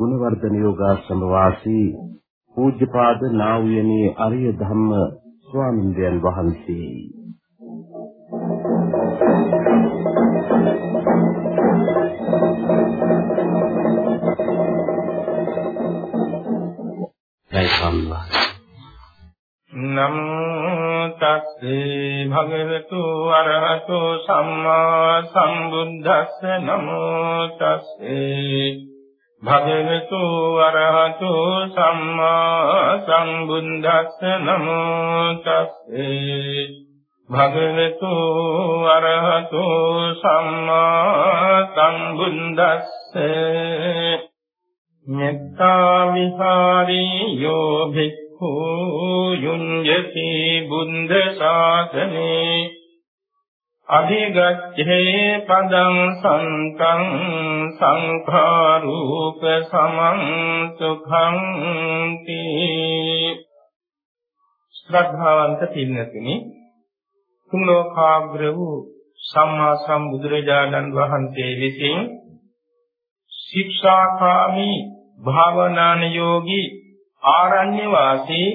ගුණවර්ධන යෝගාශ්‍රම වාසී පූජ්‍යපාද නා වූ යනේ අරිය ධම්ම ස්වාමින්දයන් වහන්සේ. නමෝ තස්සේ භගවතු අරහතෝ සම්මා සම්බුද්දස්ස. නමෝ තස්සේ භගවතු අරහතෝ සම්මා සම්බුද්දස්ස නමෝ තස්සේ භගවතු අරහතෝ සම්මා සම්බුද්දස්ස. මෙත්තා විහාරී යෝ භික්ඛු යුඤ්ජති බුද්ධ ශාසනේ. අධිගච්ඡේ පදං සන්තං සංඛාරූප සමං සුඛං තී ශ්‍රද්ධාවන්ත පින්නතුනි තුන් ලෝකාග්‍ර වූ සම්මා සම්බුදුරජාණන් වහන්සේ විසින් ශික්ෂාකාමී භාවනාන යෝගී ආරණ්‍ය වාසී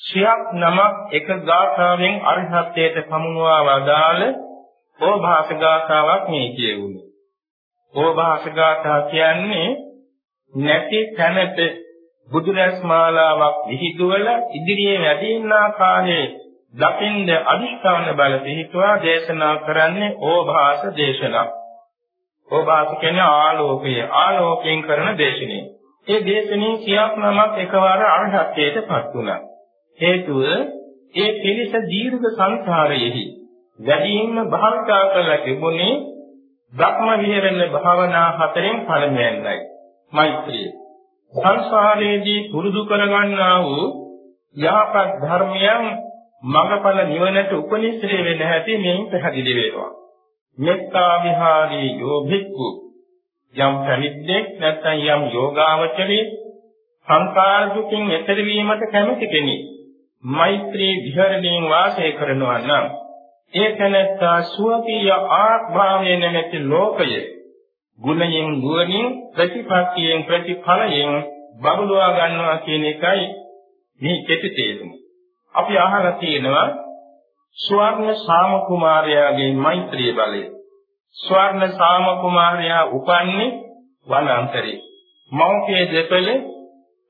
ශ්‍රියක් නමක් එක ගාථාවෙන් අරිහත්ත්වයට පමුණවා වදාළ ඕභාස ගාථාවක් මේ කියුනේ. ඕභාස ගාථා කියන්නේ නැති තැනට බුදුරැස් මාලාවක් විහිදුවල ඉදිරියේ වැඩින්නා කාලේ දකින්ද අදිෂ්ඨාන බල පිහිටුවා දේශනා කරන්නේ ඕභාස දේශනා. ඕභාස කියන්නේ ආලෝකය ආලෝකයෙන් කරන දේශනේ. ඒ දේශනේ සියක් නමක් එකවර අරහත්ත්වයටපත් වුණා. හේතුව ඒ පිළිස දීර්ඝ සංසාරයේහි වැඩිම භාවිතා කරලා තිබුණේ ධක්ම විහෙරණ භාවනා හතරෙන් පළමුවෙන්යි. මෛත්‍රිය. සංසාරයේදී පුරුදු කරගන්නා වූ යහපත් ධර්මයන් මඟඵල නිවනට උපනිශ්‍රේ වෙන හැටි මෙයින් පැහැදිලි වෙනවා. මෙත්තා විහාරී යෝ භික්ඛු යම් පැවිද්දෙක් නැත්නම් යම් යෝගාවචරයේ සංකාර දුකින් එතර වීමට කැමති කෙනෙක් මෛත්‍රී විහරණයෙන් වාසය කරනවා නම් ඒ තැනත්තා සුවකීය ආත්මාවේ නැමැති ලෝකය ගුණයෙන් ගුණින් ප්‍රතිපත්තියෙන් ප්‍රතිඵලයෙන් බබළුවා ගන්නවා කියන එකයි මේ කෙටි තේරුම. අපි අහලා තියෙනවා ස්වර්ණ සාම කුමාරයාගේ මෛත්‍රී බලය. ස්වර්ණ සාම කුමාරයා උපන්නේ වනාන්තරේ. මෞඛ්‍ය දෙපළ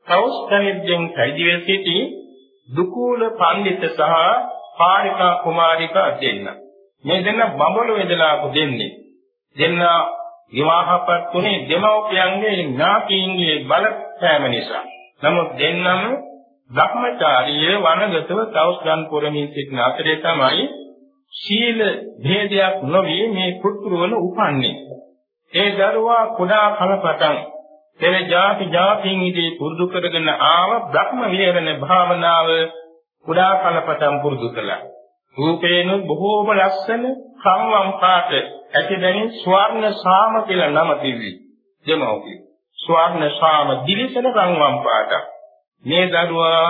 කෞස්තනිද්දෙන් පැවිදිව සිටි දුකූල පඬිත සහ පාරිකා කුමාරිකා දෙන්න. මේ දෙන්න බඹලු වේදලාපු දෙන්නේ. දෙන්න විවාහපත් වුණේ දෙමව්පියන්ගේ ඥාතීන්ගේ බලපෑම නිසා. නමුත් දෙන්නම ධර්මචාරීය වනගතව තවුස්ගන් පුරමින් සිටින අතරේ තමයි සීල භේදයක් නොවි මේ පුත්‍රවල උපන්නේ. ඒ දරුවා කුඩා කලපටන් පෙර ಜಾති ಜಾතින් ඉදී පුරුදු කරගෙන ආව බ්‍රහ්ම විහරණ භාවනාව කුඩා කලපටන් පුරුදු කළා. රූපේන බොහෝම ලස්සන කම්වම් පාට ඇති දැනින් ස්වර්ණ සාම කියලා නම තිබි. දෙමව්පිය. ස්වර්ණ සාම දිලිසෙන කම්වම් පාට. මේ දරුවා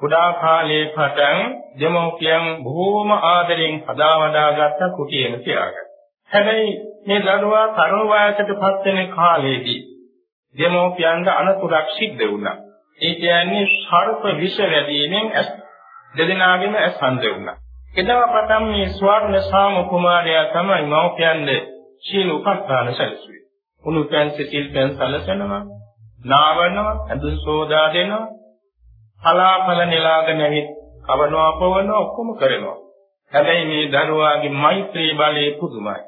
කුඩා කාලයේ පටන් දෙමෝපියන් බොහෝම ආදරෙන් හදා වදාගත්ත කුටියෙම තියාගත්තා. හැබැයි මේ දරුවා තරුණ වයසටපත් වෙන කාලයේදී දෙමෝපියන්ට අනතුරක් සිද්ධ වුණා. ඒ කියන්නේ සර්ප විෂ වැදීමෙන් ඇස් දෙදෙනාගේම ඇස් හඳ වුණා. එදා පටන් මේ ස්වර්ණ සාම කුමාරයා තමයි මව්පියන්ගේ සීල උපස්ථාන සැලසුවේ. උණුපැන් සිතිල් පැන් සැලසෙනවා, නාවනවා, ඇඳුම් සෝදා දෙනවා, පලාපල නෙලාගෙන ඇවිත් කවනවා පවන ඔක්කොම කරනවා. හැබැයි මේ දරුවාගේ මෛත්‍රී බලය පුදුමයි.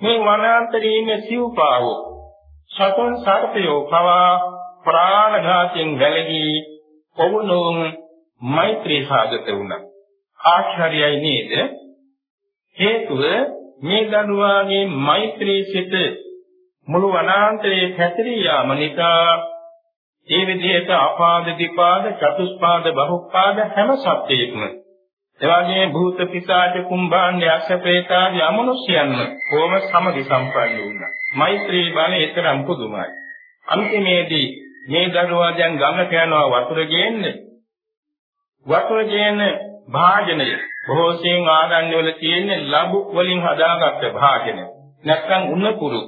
මේ වනාන්තරයේ ඉන්න සිව්පාවෝ සතන් සර්පයෝ පවා ප්‍රාණඝාතයෙන් වැළකී පවුණුන් මෛත්‍රී සාගත වුණා. ආශ්චර්යයි නේද? හේතුව මේ දරුවාගේ මෛත්‍රී සිත මුළු වනාන්තරයේ පැතිරී යාම නිසා ඒ විදිහට අපාද දිපාද චතුස්පාද බහුපාද හැම සත්‍යයක්ම එවාගේ භූත පිසාච කුම්භාණ්ඩ යක්ෂ ප්‍රේතාදී අමනුෂ්‍යයන්ම කොහොම සමගි සම්පන්න වුණා. මෛත්‍රී බලය ඊතරම් පුදුමයි. අන්තිමේදී මේ දරුවා දැන් ගඟට යනවා වතුර ගේන්නේ. වතුර ගේන භාජනය බොහෝ සෙයින් ආරණ්‍ය වල තියෙන ලබු වලින් හදාගත්ත භාජන. නැත්නම් උණපුරු.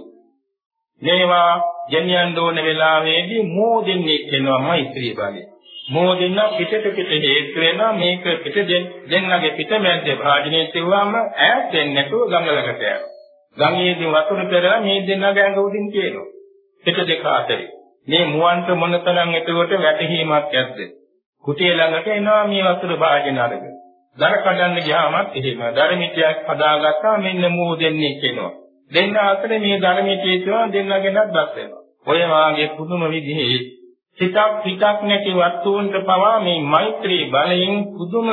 මේවා ගෙනියන්න ඕන වෙලාවේදී මෝදෙන්නේ එනවා මෛත්‍රී බලය. මෝදෙන්න පිටට පිට හේතු වෙනවා මේක පිට දෙන්නගේ පිට මැද්ද භාජනයේ තියුවාම ඈත් වෙන්නේ නැතුව ගඟ ළඟට යනවා. ගඟේදී වතුර පෙරලා මේ දෙන්නගේ ඇඟ උඩින් තියෙනවා. පිට දෙක අතරේ. මේ මුවන්ට මොනතරම් එතකොට වැටහීමක් ඇද්ද? කුටිය ළඟට එනවා මේ වතුර භාජන අරගෙන. දර කඩන්න ගියාමත් එහෙම ධර්මිතයක් හදාගත්තා මෙන්න මෝ දෙන්නේ කියනවා. දෙන්න අතරේ මේ ධර්මිතයේ තියෙනවා දෙන්නගෙනත් බස් වෙනවා. ඔය වාගේ පුදුම විදිහේ හිතක් හිතක් නැති වස්තුන්ට පවා මේ මෛත්‍රී බලයෙන් පුදුම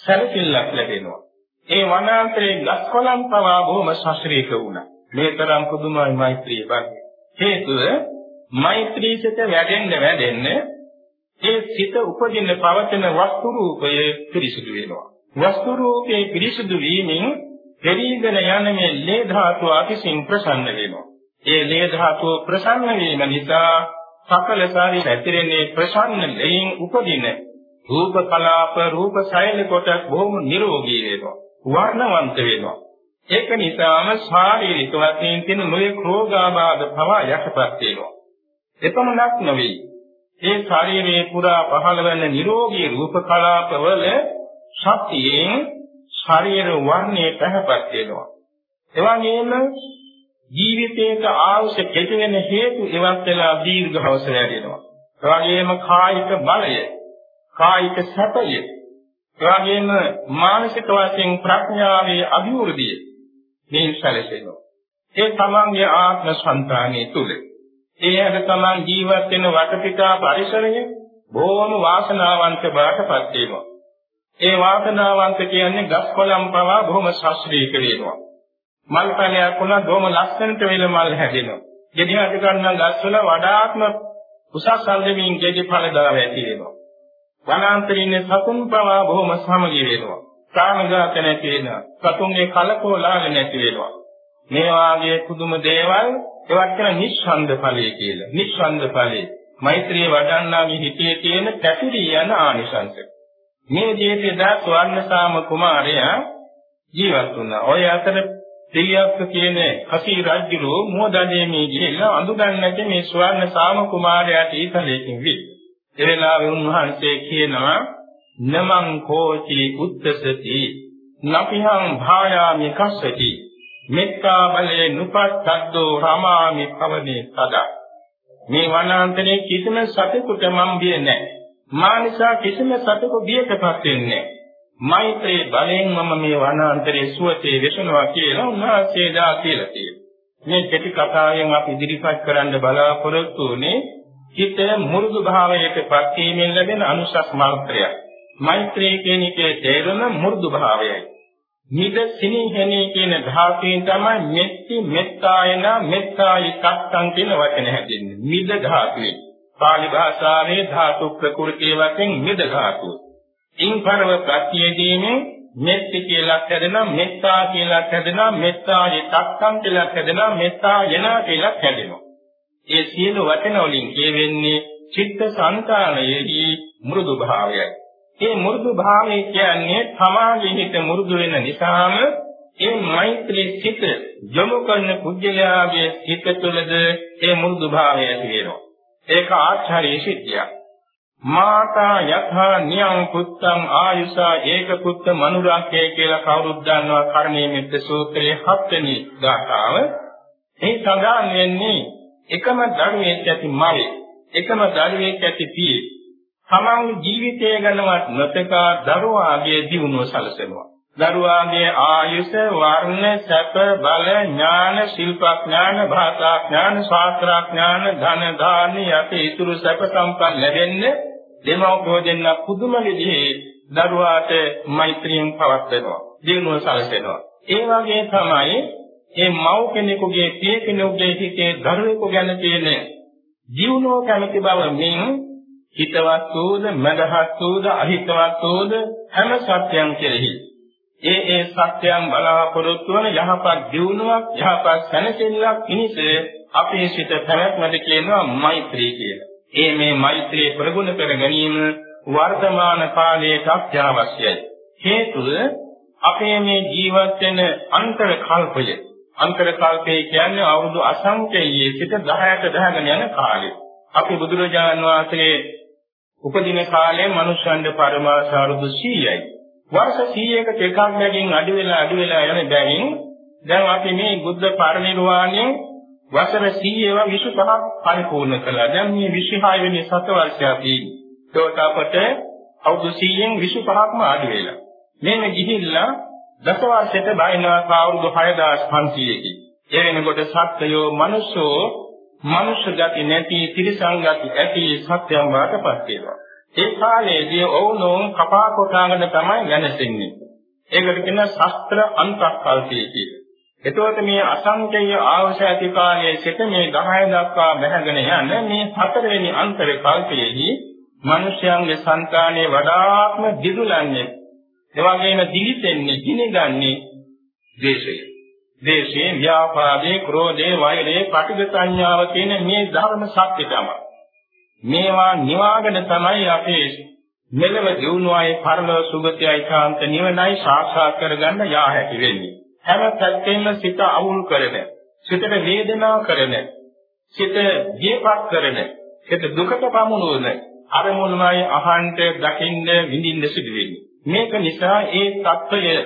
සැලකිල්ලක් ලැබෙනවා. ඒ වනාන්තරයේ ගස් කොළන් පවා බොහොම ශාස්ත්‍රීය වුණා. මේ තරම් පුදුමයි මෛත්‍රී බලය. හේතුව මෛත්‍රී සිත වැඩෙන්න වැඩෙන්න ඒ සිත උපදින පවතන වස්තු රූපය පිරිසිදු වෙනවා. වස්තු රූපේ පිරිසිදු වීමෙන් පරිගණ යන මේ ලේ ධාතුව අතිසින් ප්‍රසන්න වෙනවා. ඒ ලේ ධාතුව ප්‍රසන්න වීම නිසා සකල සාරි පැතිරෙන්නේ ප්‍රසන්න ලෙයින් උපදින රූප කලාප රූප සෛල කොටස් බොහොම නිරෝගී වෙනවා. වර්ණවන්ත වෙනවා. ඒක නිසාම ශාරීරික වශයෙන් තියෙන නොයෙක් රෝගාබාධ පවා යටපත් වෙනවා. එපමණක් නෙවෙයි ඒ ශරීරයේ පුරා පහළ වෙන නිරෝගී රූප කලාපවල ශක්තියෙන් ශරීර වර්ණය පැහැපත් වෙනවා. එවැගේම ජීවිතයක ආවශ්‍ය කෙටි වෙන හේතු ඉවත් වෙලා දීර්ඝවස වැඩෙනවා. එවැගේම කායික බලය, කායික සැපය, එවැගේම මානසික වශයෙන් ප්‍රඥාවේ අභිවෘද්ධිය මේ සැලසෙනවා. ඒ තමන්ගේ ආත්ම සංතානයේ තුල ඒ හැර තමන් ජීවත් වෙන වටපිටා පරිසරය බොහොම වාසනාවන්ත බවටපත් වෙනවා. ඒ වාසනාවන්ත කියන්නේ ගස් කොළන් පවා බොහොම ශාස්ත්‍රීය වෙනවා. මල් පැලයක් වුණා බොහොම ලස්සනට වෙල මල් හැදෙනවා. ගෙඩි අඩ ගන්න ගස්වල වඩාත්ම උසස් සල්දමින් ගෙඩි ඵල දාව ඇති වෙනවා. වනාන්තරයේ ඉන්න සතුන් පවා බොහොම සමගි වෙනවා. කාමඝාත නැති වෙනවා. සතුන්ගේ කලකෝලාල නැති වෙනවා. මේ වාගේ පුදුම දේවල් ඒවත් කියන නිස්සන්ද ඵලය කියලා. නිස්සන්ද ඵලය. මෛත්‍රිය වඩන්නාගේ හිතේ තියෙන පැතිරී යන ආනිසංස. මේ ජීවිතේදා ස්වර්ණසාම කුමාරයා ජීවත් වුණා. ඔය අතර දෙවියක්ක කියන කසී රජුරෝ මොදදේමේ ගිහිල්ලා අඳුගන්නට මේ ස්වර්ණසාම කුමාරයාට ඊතලයකින් වි. ඒ වෙලාවේ උන්වහන්සේ කියනවා නමං කෝචි උත්තසති නපිහං භායාමි කස්සති මෙත්තා බලේ නුපස්සද්දෝ රමාමි පවනේ සදා මේ වනාන්තරයේ කිසිම සතෙකුට මම බිය නැහැ. මා නිසා කිසිම සතෙකු බියටපත් වෙන්නේ මෛත්‍රී බලෙන් මම මේ වනාන්තරයේ සුවසේ වෙසනවා කියලා උන්වහන්සේ දා කියලා තියෙනවා මේ කෙටි කතාවෙන් අපි ඉදිරිපත් කරන්න බලාපොරොත්තු වුනේ හිත මුරුදු භාවයටපත් වීමෙන් ලැබෙන අනුසස් මාත්‍රයක් මෛත්‍රී කියන එකේ තේරුම මුරුදු භාවයයි නිද සිනහනේ කියන ධාතුවෙන් තමයි මෙත්ති මෙත්තායන මෙත්තායි සත්තං කියන වචන හැදෙන්නේ. මිද ධාතුවේ. පාලි භාෂාවේ ධාතු ප්‍රකෘතිය වශයෙන් මිද ධාතුව. ඉන් පරව ප්‍රත්‍යයේදීනේ මෙත්ති කියලා හැදෙනවා මෙත්තා කියලා හැදෙනවා මෙත්තායි සත්තං කියලා හැදෙනවා මෙත්තායන කියලා හැදෙනවා. ඒ සියලු වචන වලින් කියවෙන්නේ චිත්ත සංකාණයෙහි මෘදු භාවයයි. ඒ මුරුදු භාවය කියන්නේ තමාගේ හිත මුරුදු වෙන නිසාම ඒ මෛත්‍රී සිත යොමු කරන කුජලයාගේ හිත තුළද ඒ මුරුදු භාවය ඇති වෙනවා. ඒක ආචාර්ය සිද්ධියක්. මාතා යථා නියං පුත්තං ආයුසා ඒක පුත්ත මනුරාක්කේ කියලා කවුරුත් දන්නවා කර්ණීය මෙත්ත සූත්‍රයේ හත්වෙනි ගාථාව. මේ සඳහන් වෙන්නේ එකම ධර්මයේ ඇති මවේ එකම ධර්මයේ ඇති පියේ තමන් ජීවිතය ගැනවත් නොතකා දරුවාගේ දියුණුව සැලසෙනවා. දරුවාගේ ආයුෂ, වර්ණ, සැප, බල, ඥාන, ශිල්පඥාන, භාෂාඥාන, ශාස්ත්‍රඥාන, ධන, දානි යටි ඉතුරු සැප සම්පන්න ලැබෙන්නේ දෙමව්පියෝ දෙන්න පුදුම විදිහේ දරුවාට මෛත්‍රියෙන් පවත්වනවා. දියුණුව සැලසෙනවා. ඒ වගේ තමයි මේ මව් කෙනෙකුගේ පිය කෙනෙකුගේ හිතේ දරුවෙකු ගැන තියෙන ජීවනෝ කැමැති බව මින් හිතවත් වූද මදහත් වූද අහිතවත් වූද හැම සත්‍යයන් කෙරෙහි ඒ ඒ සත්‍යයන් බලාපොරොත්තු වන යහපත් දියුණුවක් යහපත් සැනසෙල්ලක් පිණිස අපේ සිත පැවැත්මද කියනවා මෛත්‍රී කියලා. ඒ මේ මෛත්‍රී ප්‍රගුණ කර ගැනීම වර්තමාන කාලයේ අත්‍යවශ්‍යයි. හේතුව අපේ මේ ජීවත් වෙන අන්තර කල්පය. අන්තර කල්පය කියන්නේ අවුරුදු අසංඛ්‍යයේ සිට 10ට දහගෙන යන කාලය. අපි බුදුරජාණන් වහන්සේ උපදින කාලේ මනුෂ්‍යයන්ගේ පරමාස අවුරුදු 100යි. වර්ෂ 100කට එකක් නැගින් අඩු වෙලා අඩු වෙලා යන බැවින් දැන් අපි මේ බුද්ධ පරිනිර්වාණයෙන් වසර 100ව 25ක් පරිපූර්ණ කළා. දැන් මේ 26 වෙනි සතවර්ෂයයි. ඒකට අපට අවුරුදු 100න් 25ක්ම අඩු වෙලා. මේක ගිහිල්ලා දස වර්ෂයට බයිනවා අවුරුදු 6500කි. ඒ වෙනකොට සත්‍යයෝ මනුෂ්‍යෝ මනුෂ්‍ය ගති නැති තිරිසන් ගති ඇති සත්‍යම් වාටපත් වෙනවා. ඒ කාලයේදී ඔවුනෝන් කපා කොටාගෙන තමයි වෙනසෙන්නේ. ඒකට කියන ශාස්ත්‍ර අන්තක්කල්පය කියලා. එතකොට මේ අසංකේය ආවශ්‍ය ඇති කාලයේ සිට මේ 10 දක්වා බැහැගෙන යන මේ හතරවෙනි අන්තර කල්පයේදී මිනිසයන්ගේ సంతානයේ වඩාත්ම දිදුලන්නේ එවැගේම දිලිසෙන්නේ දිනගන්නේ දේශය. දේශේ ව්‍යාපාදේ ක්‍රෝධේ වෛරේ පටිඝ සංඥාව කියන මේ ධර්ම සත්‍ය තමයි. මේවා නිවාගෙන තමයි අපේ මෙලව දියුණුවයි පරලෝ සුගතියයි කාන්ත නිවනයි සාක්ෂාත් කරගන්න යා හැකි වෙන්නේ. හැම පැත්තෙන්ම සිත අවුල් කරන, සිතට වේදනා කරන, සිත දීපක් කරන, සිත දුකට පමුණුවන අරමුණුමයි අහන්ට දකින්න විඳින්න සිදු වෙන්නේ. මේක නිසා ඒ தত্ত্বය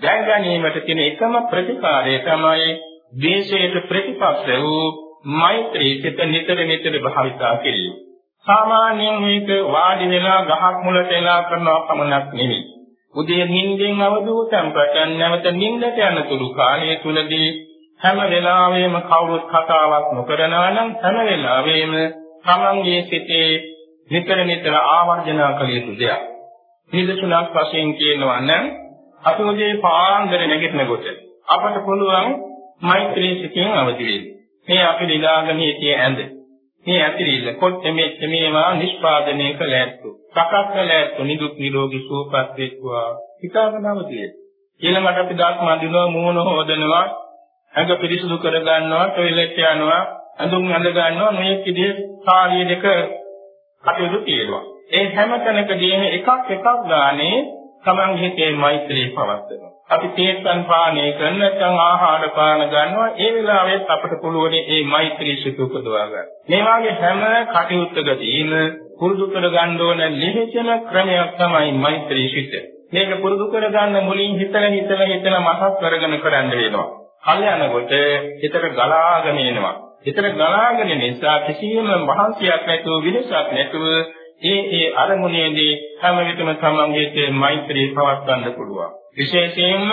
දැනගැනීමට තියෙන එකම ප්‍රතිකාරය තමයි දේශයට ප්‍රතිපක්ෂ වූ මෛත්‍රී සිත නිතර නිතර භාවිතා කිරීම. සාමාන්‍යයෙන් මේක වාඩි වෙලා ගහක් මුලට එලා කරනවා පමණක් නෙවෙයි. උදේ නිින්දෙන් අවදූතම් ප්‍රචන් නැවත නිින්දට යන තුරු කාලය තුලදී හැම වෙලාවෙම කවුරුත් කතාවක් නොකරනවා නම් හැම වෙලාවෙම තමන්ගේ සිතේ නිතර නිතර ආවර්ජනා කළ යුතු දෙයක්. නිදසුනක් වශයෙන් කියනවා නම් අපි උදේ පාන්දර නැගිටිනකොට අපට පුළුවන් මෛත්‍රී සිතින් අවදි වෙන්න. මේ අපි লীලාගෙන හිටියේ ඇඳ. මේ ඇතිරිල්ල කොට මෙච්ච මේවා නිෂ්පාදනය කළ ඇත්තු. සකස් කළ ඇත්තු නිදුක් නිරෝගී සුවපත් වෙත්වා. හිතාගෙන අවදි වෙන්න. ඊළඟට අපි දාස්ම අඳිනවා මූණ හොදනවා ඇඟ පිරිසිදු කර ගන්නවා ටොයිලට් යනවා ඇඳුම් අඳ ගන්නවා මේ විදිහේ කාර්ය දෙක කටයුතු තියෙනවා. ඒ හැම තැනකදීම එකක් එකක් ගානේ තමන් හිතේ මෛත්‍රී පවත්වනවා. අපි තේස්සන් පානය කරන නැත්නම් ආහාර පාන ගන්නවා ඒ වෙලාවෙත් අපට පුළුවන් මේ මෛත්‍රී සිත උපදවා ගන්න. මේ වාගේ හැම කටයුත්තකදීම පුරුදු කර ගන්න ඕන ලිහිචන ක්‍රමයක් තමයි මෛත්‍රී සිත. මේක පුරුදු කර ගන්න මුලින් හිතලා හිතලා හිතලා මතක් කරගෙන කරන්න වෙනවා. කල් යනකොට හිතට ගලාගෙන එනවා. හිතට ගලාගෙන නිසා කිසියම් මහන්සියක් නැතුව විදසක් නැතුව ඒ ඒ අරමුණේදී හැම විටම තමන්ගේ මෛත්‍රී පවත්වන්න පුළුවන්. විශේෂයෙන්ම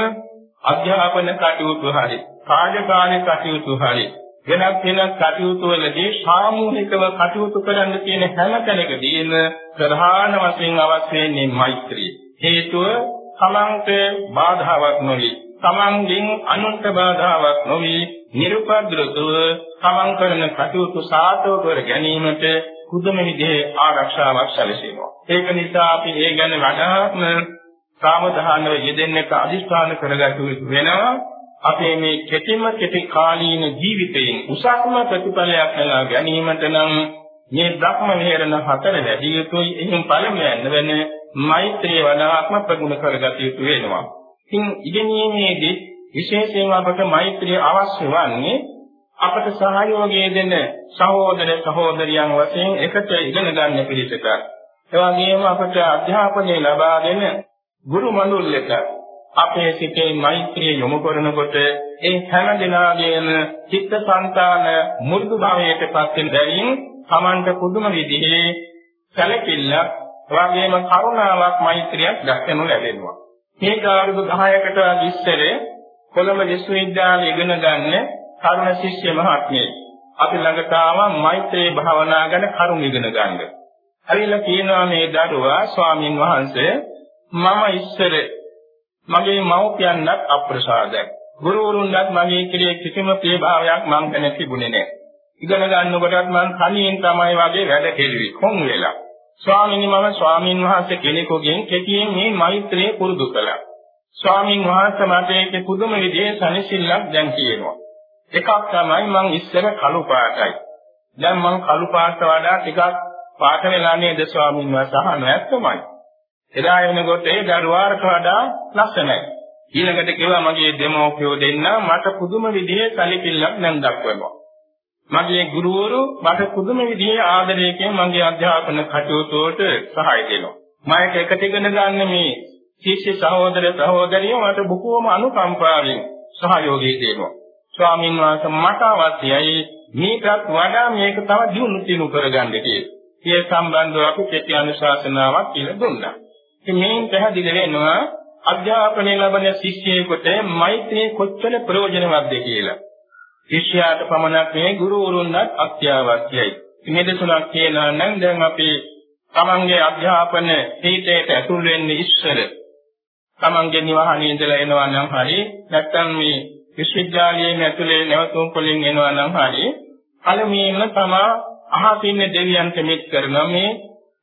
අධ්‍යාපන කටයුතු හරි, කාර්යකාරී කටයුතු හරි, වෙනත් වෙනත් කටයුතු වලදී සාමූහිකව කටයුතු කරන්න තියෙන හැම තැනකදීම ප්‍රධාන වශයෙන් අවශ්‍ය වෙන්නේ මෛත්‍රිය. හේතුව තමන්ට බාධාවක් නොවේ. තමන්ගෙන් අනුන්ට බාධාවක් නොවේ. නිර්පද්‍රතුව තමන් කරන කටයුතු සාර්ථක කර ගැනීමට පුදුම විදිහේ ආරක්ෂාවක් සැලසෙනවා. ඒක නිසා අපි ඒ ගැන වඩාත්ම සාවධානව යෙදෙන්නට අදිස්ථාන කරගත යුතු වෙනවා. අපේ මේ කෙටිම කෙටි කාලීන ජීවිතයෙන් උසස්ම ප්‍රතිඵලයක් ලබා ගැනීමට නම් මේ ධර්ම විහෙරණ හතර වැඩි යුතුයි. එහිම පළමුවෙන් වෙන මෛත්‍රිය වඩාත්ම ප්‍රගුණ කරගත යුතු වෙනවා. ඉතින් ඉගෙනීමේදී විශේෂයෙන්ම අපට මෛත්‍රිය අවශ්‍ය වන්නේ අපට සහයෝගය දෙන සහෝදර සහෝදරියන් වශයෙන් එකට ඉගෙන ගන්න පිළිසක. ඒ වගේම අපට අධ්‍යාපනය ලබා දෙන ගුරු මණ්ඩලයක අපේ සිතේ මෛත්‍රිය යොමු කරනකොට ඒ හැම දිනාගේම චිත්තසංතාන මුරුදු භාවයට පත් වෙන බැවින් Tamanට පුදුම විදිහේ සැලකිල්ල වගේම කරුණාවක් මෛත්‍රියක් දක්වනු ලැබෙනවා. මේ අවුරුදු 10කට ඉස්සර කොළඹ විශ්වවිද්‍යාලයේ ඉගෙන ගන්න තරුණ ශිෂ්‍ය මහත්මිය අපි ළඟට ආවා මෛත්‍රී භාවනා ගැන කරුණ ඉගෙන ගන්න. හරිලා කියනවා මේ දරුවා ස්වාමින් වහන්සේ මම ඉස්සර මගේ මව්පියන්වත් අප්‍රසාදයි. ගුරුවරුන්වත් මගේ කෙරේ කිසිම ප්‍රේභාවයක් මං ගැන තිබුණේ නැහැ. ඉගෙන ගන්නකොටත් මං කණියෙන් තමයි වගේ වැඩ කෙරුවේ කොන් වෙලා. ස්වාමීනි මම ස්වාමින් වහන්සේ කෙනෙකුගෙන් කෙටියෙන් මේ මෛත්‍රිය පුරුදු කළා. ස්වාමින් වහන්සේ මට ඒකේ පුදුම විදිහේ සනසිල්ලක් දැන් කියනවා. එකක් තමයි මං ඉස්සර කළු පාටයි. දැන් මං කළු පාට වඩා ටිකක් පාට වෙලා නේද ස්වාමින් වහන්සේ අහන ඇත්තමයි. එදා වෙනකොට ඒ දරුවාට වඩා ලස්සනයි. ඊළඟට කිව්වා මගේ දෙමෝපියෝ දෙන්න මට පුදුම විදිහේ සැලකිල්ලක් දැන් දක්වනවා. මගේ ගුරුවරු මට පුදුම විදිහේ ආදරයකින් මගේ අධ්‍යාපන කටයුතු වලට සහාය දෙනවා. මම එකට ඉගෙන ගන්න මේ ශිෂ්‍ය සහෝදර සහෝදරියෝ මට බොහෝම අනුකම්පාවෙන් සහයෝගය දෙනවා. ස්වාමීන් වහන්සේ මට අවශ්‍යයි මේකත් වඩා මේක තව දියුණු තිනු කරගන්න කියලා. ඒ සම්බන්ධව අපි කෙටි අනුශාසනාවක් කියලා දුන්නා. ඉතින් මේන් පැහැදිලි වෙනවා අධ්‍යාපනය ලබන ශිෂ්‍යයෙකුට මෛත්‍රිය කොච්චර ප්‍රයෝජනවත්ද කියලා. ශිෂ්‍යයාට පමණක් නෙවෙයි ගුරුවරුන්වත් අත්‍යවශ්‍යයි. මේ දෙතුනක් කියනවා නම් දැන් අපි තමන්ගේ අධ්‍යාපන හේතයට ඇතුල් වෙන්නේ ඉස්සර තමන්ගේ නිවහනේ ඉඳලා එනවා නම් හරි නැත්නම් මේ විශ්වවිද්‍යාලයේ ඇතුලේ නැවතුම් වලින් එනවා නම් හරි පළමුවෙන්ම තමා අහසින් දෙවියන්ට මෙත් කරන මේ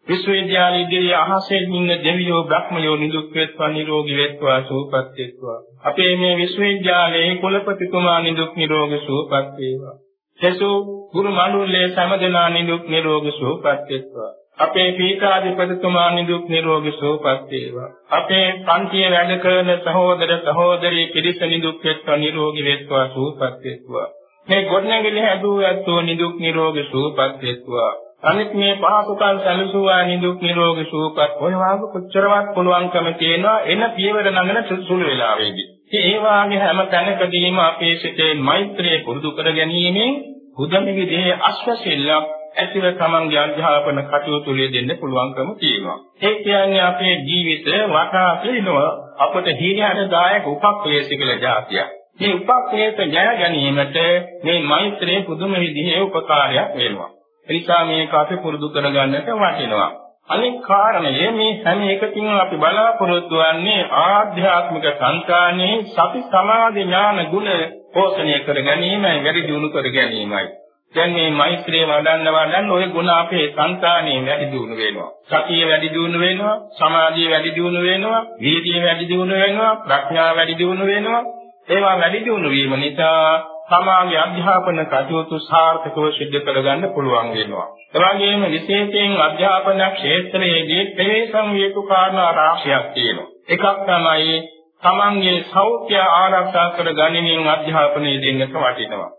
විශ්වවිද්‍යාලයේ ඉදිරියේ අහසේ ඉන්න දෙවියෝ බ්‍රහ්මයෝ නිදුක් වේත්වා නිරෝගී වේත්වා සුවපත් වේත්වා. අපේ මේ විශ්වවිද්‍යාලයේ කුලපතිතුමා නිදුක් නිරෝගී සුවපත් වේවා. සසු ගුරු මණ්ඩලයේ සමදනා නිදුක් නිරෝගී සුවපත් වේත්වා. අපේ පීඨාධිපතිතුමා නිදුක් නිරෝගී සුවපත් වේවා. අපේ පන්තියේ වැඩ කරන සහෝදර සහෝදරී පිරිස නිදුක් වේත්වා නිරෝගී වේත්වා සුවපත් වේත්වා. මේ ගොඩනැගිලි හැදුව ඇත්තෝ නිදුක් නිරෝගී සුවපත් වේත්වා. අනිත් මේ පහසුකම් සැලසුවා නිදුක් නිරෝගී සුවපත්. ඔය වාගේ කොච්චරවත් පුළුවන්කම තියෙනවා එන පියවර නඟන සුළු වෙලාවේදී. ඉතින් ඒ වාගේ හැම තැනකදීම අපේ සිතේ මෛත්‍රිය පුරුදු කර ගැනීමෙන් බුදුන් විදිහේ අශ්වශීලයක් ඇතිව තමන්ගේ අධ්‍යාපන කටයුතු වල දෙන්න පුළුවන්කම තියෙනවා. ඒ කියන්නේ අපේ ජීවිත වටා තියෙනවා අපට හීනහරදායක උපක්ලේශ කියලා જાතියක්. මේ උපක්ලේශ ජය ගැනීමට මේ මෛත්‍රිය පුදුම විදිහේ උපකාරයක් වෙනවා. එනිසා මේක අපි පුරුදු කරගන්නට වටිනවා. අනික් කාරණය මේ හැම එකකින් අපි බලාපොරොත්තු වෙන්නේ ආධ්‍යාත්මික සංකාණයේ සති සමාධි ඥාන ගුණ පෝෂණය කර ගැනීමයි වැඩි දියුණු කර ගැනීමයි. දැන් මේ මෛත්‍රිය වඩන්න වඩන්න ওই ගුණ අපේ සංකාණයේ වැඩි දියුණු වෙනවා. සතිය වැඩි දියුණු වෙනවා, සමාධිය වැඩි දියුණු වෙනවා, වීර්යය වැඩි දියුණු වෙනවා, ප්‍රඥාව වැඩි දියුණු වෙනවා. ඒවා වැඩි දියුණු වීම නිසා තමාගේ අධ්‍යාපන කටයුතු සාර්ථකව සිදු කරගන්න පුළුවන් වෙනවා. ඒ වගේම විශේෂයෙන් අධ්‍යාපන ක්ෂේත්‍රයේදී ප්‍රවේශම් වේතු කාරණා රාශියක් තියෙනවා. එකක් තමයි තමන්ගේ සෞඛ්‍ය ආරක්ෂා කර ගැනීමෙන් අධ්‍යාපනයේ දෙන්නට වටිනවා.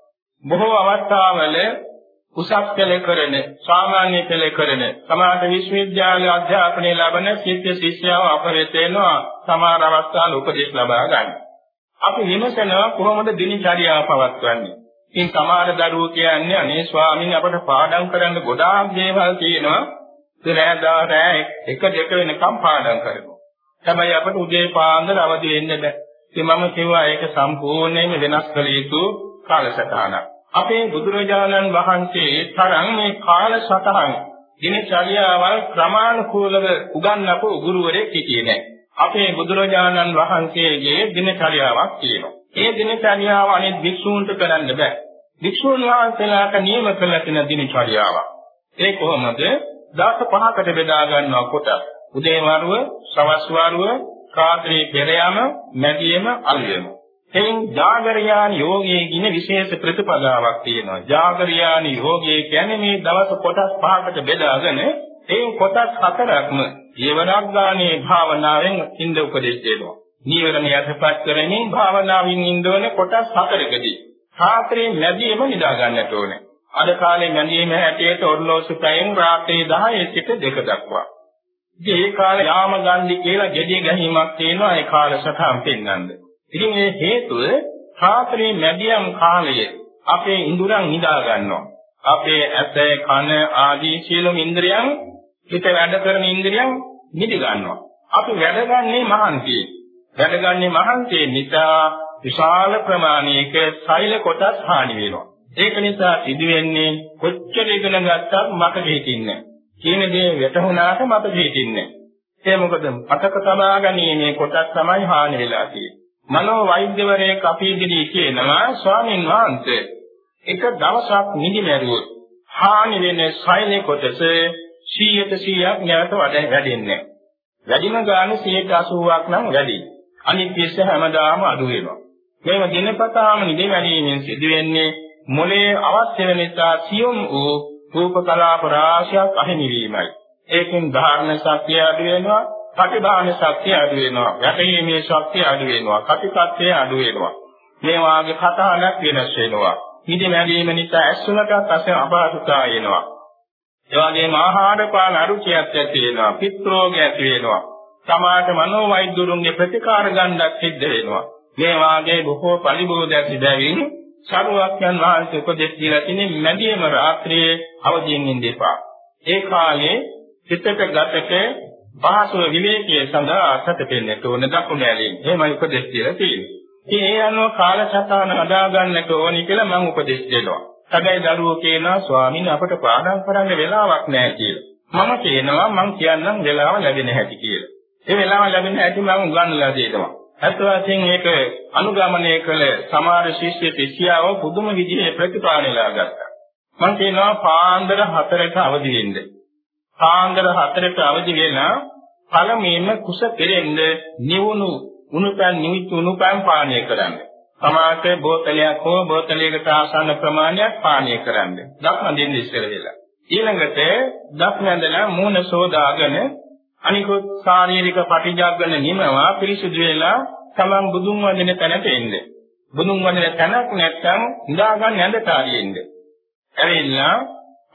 බොහෝ අවස්ථාවල උසස් පෙළ කරන සාමාන්‍ය පෙළ කරන සමාජ විශ්වවිද්‍යාල අධ්‍යාපනය ලබන ශිෂ්‍ය ශිෂ්‍යාව අපරේ තේනවා සමහර අවස්ථාවල උපදෙස් ලබා ගන්නවා. අපි විමසනවා කොහොමද දිනචර්යාව පවත්වන්නේ. ඉතින් සමහර දරුවෝ කියන්නේ අනේ ස්වාමීන් අපට පාඩම් කරන්න ගොඩාක් දේවල් තියෙනවා. ඉතින් රෑ එක දෙක වෙනකම් පාඩම් කරනවා. හැබැයි අපට උදේ පාන්දර අවදි වෙන්න බෑ. ඉතින් මම කිව්වා ඒක සම්පූර්ණයෙන්ම වෙනස් කළ යුතු කාලසටහනක්. අපේ බුදුරජාණන් වහන්සේ තරම් මේ කාලසටහන දිනචර්යාවල් ක්‍රමානුකූලව උගන්වපු ගුරුවරයෙක් හිටියේ නැහැ. අපේ බුදුරජාණන් වහන්සේගේ දිනචර්යාවක් තියෙනවා. ඒ දිනචර්යාව අනිත් භික්ෂූන්ට කරන්න බෑ. භික්ෂූන් වහන්සේලාට නියම කළ තියෙන දිනචර්යාවක්. ඒ කොහොමද? දවස් පහකට බෙදා ගන්නවා කොට. උදේ වරුව, සවස් වරුව, රාත්‍රී පෙර යාම, මැදියම, අලුයම. එයින් ජාගරයාන යෝගයේ කියන විශේෂ ප්‍රතිපදාවක් තියෙනවා. ජාගරයාන යෝගයේ කියන්නේ මේ දවස් කොටස් පහකට බෙදාගෙන ඒ කොටස් හතරක්ම ජීවනාග්ගානේ භාවනාවෙන් ඉඳ උපදෙස් දෙනවා. නීවරණ යටපත් කරමින් භාවනාවෙන් ඉඳවන කොටස් හතරකදී රාත්‍රියේ මැදියම නිදා ගන්නට ඕනේ. අද කාලේ මැදියම හැටියට ඔර්ලෝසු පැයෙන් රාත්‍රී 10 සිට 2 දක්වා. ඉතින් ඒ කාලේ යාම ගන්දි කියලා gediy ගැනීමක් තියෙනවා ඒ කාල සටහන් පෙන්වන්න. ඉතින් මේ හේතුව රාත්‍රී මැදියම් කාලයේ අපේ ඉඳුරන් නිදා ගන්නවා. අපේ ඇස කන ආදී සියලුම ඉන්ද්‍රියන් හිත වැඩ කරන ඉන්ද්‍රියන් නිදි ගන්නවා. අපි වැඩගන්නේ මහන්සිය. වැඩගන්නේ මහන්සිය නිසා විශාල ප්‍රමාණයක සෛල කොටස් හානි වෙනවා. ඒක නිසා සිදුවෙන්නේ කොච්චර ඉගෙන ගත්තත් මතක හිටින්නේ කියන දේ වැටහුණාට මතක හිටින්නේ ඒ මොකද මතක තබා ගැනීමේ කොටස් තමයි හානි වෙලා තියෙන්නේ. මනෝ වෛද්‍යවරයෙක් අපි ඉදිරියේ කියනවා ස්වාමින් වහන්සේ එක දවසක් නිදි මැරුවොත් හානි වෙන සෛලේ කොටස 100ට 100ක් නැවත වැඩෙන්නේ වැඩිම ගාන 180ක් නම් වැඩි. අනිත් පිස්ස හැමදාම අඩු වෙනවා. මේව දිනපතාම නිදි මැරීමෙන් සිදුවෙන්නේ මොලේ අවශ්‍ය වෙන නිසා සියුම් වූ රූප කලාප රාශියක් අහිමි වීමයි. ඒකෙන් ධාරණ ශක්තිය අඩු වෙනවා, ප්‍රතිභාන ශක්තිය අඩු වෙනවා, යැපීමේ ශක්තිය අඩු වෙනවා, කටිකත්වය අඩු වෙනවා. මේ වාගේ කතාවක් වෙනස් වෙනවා. නිදි මැරීම නිසා ඇස්වලට අස අපහසුතා එනවා. ඒ වගේම ආහාර පාන අරුචියක් ඇති වෙනවා, පිත් රෝග ඇති වෙනවා. සමාජ මනෝවෛද්‍යරුන්ගේ ප්‍රතිකාර ගන්නක් සිද්ධ වෙනවා. මේ වාගේ බොහෝ පරිබෝධ ඇති බැවින් සරුවක්යන් වහන්සේ උපදෙස් දීලා තිනේ මැදියම රාත්‍රියේ අවදීන් ඉන්න එපා. ඒ කාලේ චිත්තක ගතක පහසුව විවේකයේ සඳහා සැතපෙන්නට ඕන දකුණ ඇලෙන්. එහෙමයි උපදෙස් දීලා තියෙන්නේ. ඉතින් ඒ අනුව කාලසටහන හදා ගන්නට ඕනි කියලා මම උපදෙස් දෙනවා. හැබැයි දරුවෝ කියනවා ස්වාමීන් අපට පාඩම් කරන්න වෙලාවක් නැහැ කියලා. මම කියනවා මං කියන්නම් වෙලාව ලැබෙන හැටි කියලා. ඒ වෙලාව ලැබෙන හැටි මම උගන්වලා දෙනවා. අත් වශයෙන් මේක අනුගමනය කළ සමහර ශිෂ්‍ය ශිෂ්‍යාව පුදුම විදිහේ ප්‍රතිපාලනලා ගත්තා. මම කියනවා පාන්දර 4ට අවදි වෙන්න. පාන්දර 4ට අවදි වෙලා පළමුවෙන්ම කුස පෙරෙන්න නිවුණු උණුපැන් නිවිච්ච උණුපැන් පානය කරන්න. සමාත බෝතලයක් හෝ බෝතලයකට ආසන්න ප්‍රමාණයක් පානය කරන්න. දක්න දෙන්න ඉස්සර වෙලා. ඊළඟට දක්න ඇඳලා මූණ සෝදාගෙන අනිකුත් ශාරීරික පටිජාග්ගන නිමවා පිරිසුදු වෙලා තමන් බුදුන් වඳින තැනට එන්න. බුදුන් වඳින තැනක් නැත්නම් නිදා ගන්න ඇඳට ආරියෙන්න. ඇවිල්ලා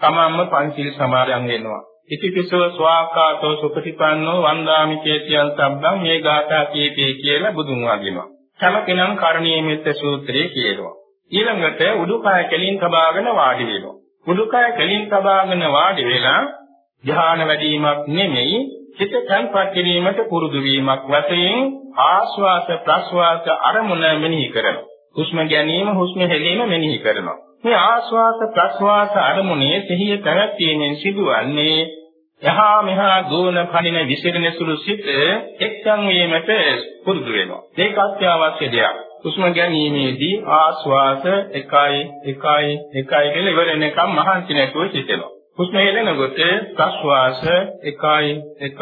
තමන්ම පන්සිල් සමාදන් වෙනවා. ඉතිපිසෝ ස්වාකාතෝ සුපටිපන්නෝ වන්දාමි චේතියන් සබ්බං මේ ගාථා කීපේ කියලා බුදුන් වඳිනවා. සමකෙනම් කරණීය මෙත්ත සූත්‍රයේ කියනවා. ඊළඟට උඩුකය කෙලින් තබාගෙන වාඩි වෙනවා. උඩුකය කෙලින් තබාගෙන වාඩි වෙලා ධ්‍යාන වැඩිවීමක් නෙමෙයි හිත තැන්පත් කිරීමට පුරුදු වීමක් වශයෙන් ආශ්වාස ප්‍රශ්වාස අරමුණ මෙනෙහි කරනවා. හුස්ම ගැනීම හුස්ම හෙලීම මෙනෙහි කරනවා. මේ ආශ්වාස ප්‍රශ්වාස අරමුණේ සිහිය පැවැත්වීමෙන් සිදුවන්නේ යහා මෙහා ගෝණ පණින විසිරෙන සුළු සිට එක්සන් වීමට පුරුදු වෙනවා. ඒක අත්‍යවශ්‍ය දෙයක්. හුස්ම ගැනීමේදී ආශ්වාස 1 1 1 කියලා ඉවර වෙනකම් මහන්සි නැතුව සිටිනවා. හුස්ම හෙලනකොට ප්‍රශ්වාස 1 1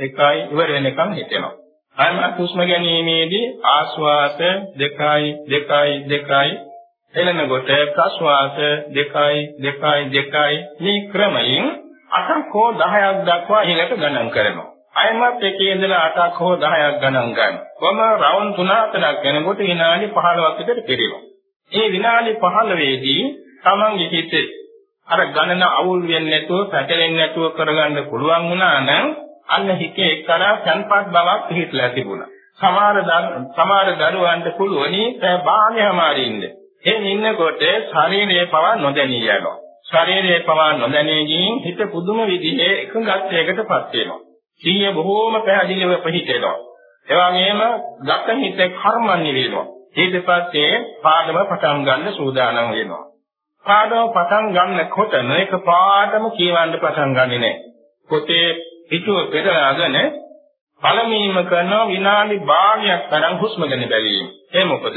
1 ඉවර වෙනකම් හිතෙනවා. අයමත් හුස්ම ගැනීමේදී ආශ්වාස 2 2 2 හෙලනකොට ප්‍රශ්වාස 2 2 2 මේ ක්‍රමයෙන් 8ක් හෝ 10ක් දක්වා ඉහළට ගණන් කරනවා. අයමත් එකේ ඉඳලා 8ක් හෝ 10ක් ගණන් ගන්න. කොහොම රවුන්ඩ් 3-4ක් යනකොට විනාඩි 15ක් විතර කෙරෙනවා. මේ විනාඩි 15 දී තමන්ගේ හිතේ අර ගණන අවුල් වෙන්නේ නැතුව පැටලෙන්නේ නැතුව කරගන්න පුළුවන් වුණා නම් අන්න හිතේ එක්තරා සංපත් බවක් පිහිටලා තිබුණා. සමහර සමහර දරුවන්ට පුළුවනි ඒ බාහ්‍යම අරින්න. ඒ ඉන්නකොට ශරීරයේ පව නොදැනී යනවා. ශරීරයේ පව නොදැනී ගින් හිත පුදුම විදිහේ එකඟත්වයකටපත් වෙනවා. සීය බොහෝම පැහැදිලිව පිහිටෙනවා. ඒ වගේම ගත හිත කර්මන්නේ වෙනවා. ඊට පස්සේ පාඩම පටන් ගන්න සූදානම් වෙනවා. පාඩම පටන් ගන්නකොටම ඒක පාඩම කියවන්න පටන් ගන්නෙ නෑ. පොතේ පිටුව පෙරලාගෙන පළමුවෙන්ම කරනවා විනාඩි භාගයක් තරම් හුස්ම ගන්න බැලීම. ඒ මොකද?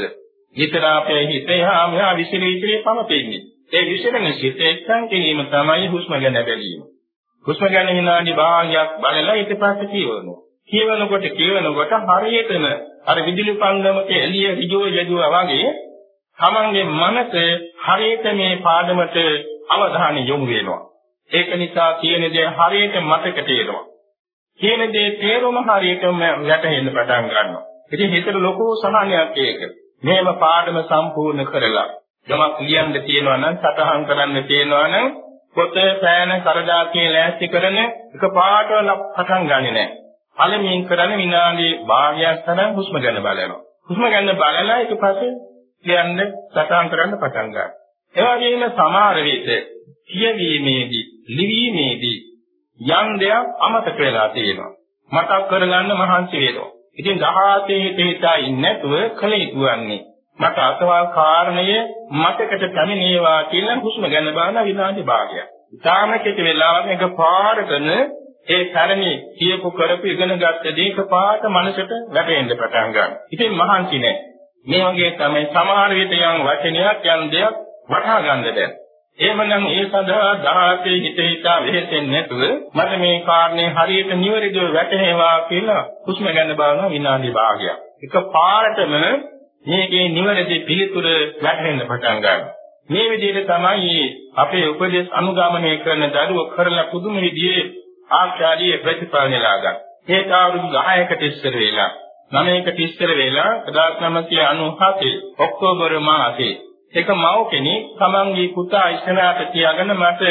විතර අපේ හිතේ හා මෙහා විසිරී ඉතිරී පමතෙන්නේ. ඒ විසිරෙන සිත එක්සන් කිරීම තමයි හුස්ම ගන්න බැලීම. හුස්ම ගන්න විනාඩි භාගයක් බලලා ඊට පස්සේ කියවනවා. කියවනකොට කියවනකොට හරියටම අර විදුලි පංගමක එළිය ඍජුව යදුවා වගේ තමන්ගේ මනස හරියට මේ පාඩමට අවධානය යොමු වෙනවා. ඒක නිසා කියන දේ හරියට මතකට එනවා. කියන දේ තේරුම හරියටම වැටහෙන්න පටන් ගන්නවා. ඉතින් හිතට ලොකු සහනයක් ඒක. මේව පාඩම සම්පූර්ණ කරලා යමක් ලියන්න තියෙනවා නම් සටහන් කරන්න තියෙනවා නම් පොත පෑන කරදා කියලා ලෑස්ති කරන එක පාඩම පටන් ගන්නෙ නෑ. පළමුවෙන් කරන්නේ විනාඩි භාගයක් තරම් හුස්ම ගන්න බලනවා. හුස්ම ගන්න බලලා ඊට පස්සේ කියන්න සටහන් කරන්න පටන් ගන්නවා. ඒ වගේම සමහර විට කියවීමේදී, ලිවීමේදී යම් දෙයක් අමතක වෙලා තියෙනවා. මතක් කරගන්න මහන්සි වෙනවා. ඉතින් 17 හිතේ ඉන්නේ නැතුව කල යුතුන්නේ. මට අසවල් කාරණය මතකට පැමිණේවා කියලා හුස්ම ගන්න බාන විනාඩි භාගයක්. ඊටාම කෙටි වෙලාවක එක පාඩකන ඒ පැරණි කියපු කරපු ඉගෙන ගත්ත දේ එකපාරට මනසට වැටෙන්න පටන් ගන්නවා. ඉතින් මහන්සි නැහැ. මේ වගේ තමයි සමහර විට යම් වචනයක් යම් දෙයක් වටහා ගන්න බැහැ. එහෙමනම් ඒ සඳහා දහසේ හිත හිතා වෙහෙසෙන්නේ නැතුව මට මේ කාරණේ හරියට නිවැරදිව වැටහෙවා කියලා හුස්ම ගන්න බලන විනාඩි භාගයක්. එක පාරටම මේකේ නිවැරදි පිළිතුර වැටහෙන්න පටන් ගන්නවා. මේ විදිහට තමයි අපේ උපදේශ අනුගමනය කරන දරුවෝ කරලා පුදුම විදිහේ ආචාර්ය ප්‍රතිඵල නෙලා ගන්න. ඒක අවුරුදු 10කට ඉස්සර වෙලා 9කට ඉස්සර වෙලා 1997 ඔක්තෝබර් මාසයේ එක මව් කෙනෙක් තමන්ගේ පුතා ඉස්සරහට තියාගෙන මට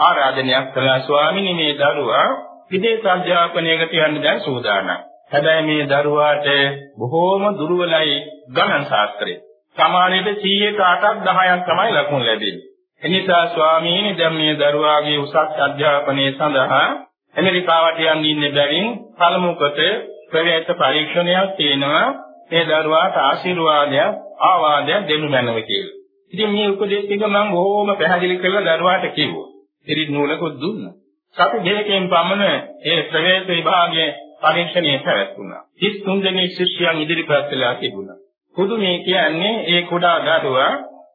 ආරාධනයක් කළා ස්වාමීනි මේ දරුවා විදේශ අධ්‍යාපනයකට යන්න දැන් සූදානම්. හැබැයි මේ දරුවාට බොහෝම දුර්වලයි ගණන් ශාස්ත්‍රය. සමානයේ 100ට 8ක් 10ක් තමයි ලකුණු ලැබෙන්නේ. එනිසා ස්වාමීනි දැන් මේ දරුවාගේ උසස් අධ්‍යාපනය සඳහා ඇමරිකාවට යන්න ඉන්න බැවින් පළමු කොට ප්‍රවේශ පරීක්ෂණයක් තියෙනවා මේ දරුවාට ආශිර්වාදයක් ආවාදයක් දෙනු මැනව කියලා. ඉතින් මේ උපදේශ ටික මම බොහොම පැහැදිලි කරලා දරුවාට කිව්වා. ඉතින් නූලකුත් දුන්නා. සති දෙකකින් පමණ ඒ ප්‍රවේශ විභාගයේ පරීක්ෂණය පැවැත්වුණා. 33 දෙනෙක් ශිෂ්‍යයන් ඉදිරිපත් වෙලා තිබුණා. පුදුමේ කියන්නේ ඒ කුඩා දරුවා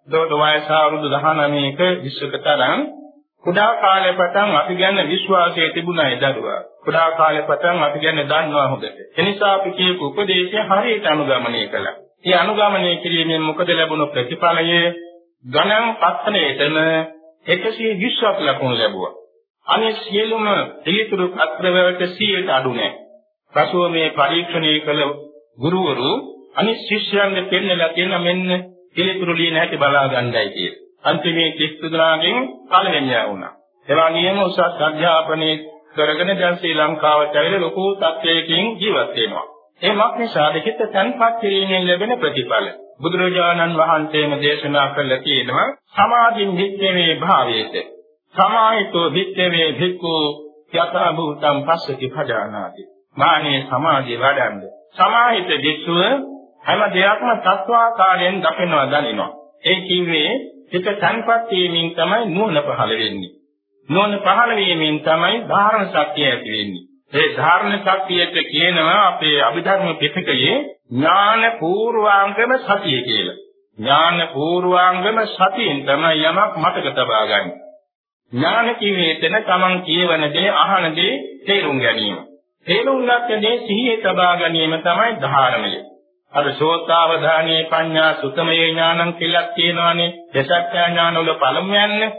දොඩ වයස අවුරුදු 19ක විශ්වක තරම් කුඩා කාලේ පටන් අපි ගැන විශ්වාසය තිබුණා ඒ දරුවා. කුඩා කාලේ පටන් අපි ගැන දන්නවා හොඳට. එනිසා අපි කියපු උපදේශය හරියට අනුගමනය කළා. මේ අනුගමනය කිරීමෙන් මොකද ලැබුණු ප්‍රතිඵලය? ගණන් පත්‍රයේතම 120ක් ලකුණු ලැබුවා. අනේ සියලුම පිළිතුරු පත්‍රවලට 100ට අඩු නැහැ. පසුව මේ පරීක්ෂණය කළ ගුරුවරු අනිත් ශිෂ්‍යයන්ට පෙන්නලා තියෙන මෙන්න පිළිතුරු ලියන හැටි බලා ගන්නයි කියලා. අන්තිමේ 32 දෙනාගෙන් පළවෙනියා වුණා. ඒ වගේම උසස් අධ්‍යාපනයේ කරගෙන දැන් ශ්‍රී ලංකාවට ඇවිල්ලා ලොකු තත්ත්වයකින් ජීවත් වෙනවා. ඒ මක්නිසාද හිත තන්පත් කිරීමෙන් ලැබෙන ප්‍රතිඵල. බුදුරජාණන් වහන්සේම දේශනා කළ තියෙනවා සමාධින් විච්ඡේමේ භාවයේත. සමාහිතෝ විච්ඡේමේ භික්ඛු යථා භූතං පස්සති භජානාති. මානේ සමාධිය වඩන්න. සමාහිත වික්ෂුව හැම දෙයක්ම තත්වාකාරයෙන් දකිනවා දනිනවා. ඒ කිව්වේ හිත තන්පත් වීමෙන් තමයි නුවණ පහළ වෙන්නේ. නුවණ පහළ වීමෙන් තමයි ධාරණ ශක්තිය ඇති වෙන්නේ. ඒ ධාරණ ශක්තියට කියනවා අපේ අභිධර්ම පිටකයේ ඥාන පූර්වාංගම සතිය කියලා. ඥාන පූර්වාංගම සතියෙන් තමයි යමක් මතක තබා ගන්න. ඥාන කිව්වේ එතන තමන් කියවන දේ අහන දේ තේරුම් ගැනීම. තේරුම් ගන්න දේ සිහියේ තබා ගැනීම තමයි ධාරණය. අර සෝතාවධානයේ පඤ්ඤා සුතමයේ ඥානං කියලා තියෙනවානේ. දසක්ඛා ඥාන වල පළමු යන්නේ.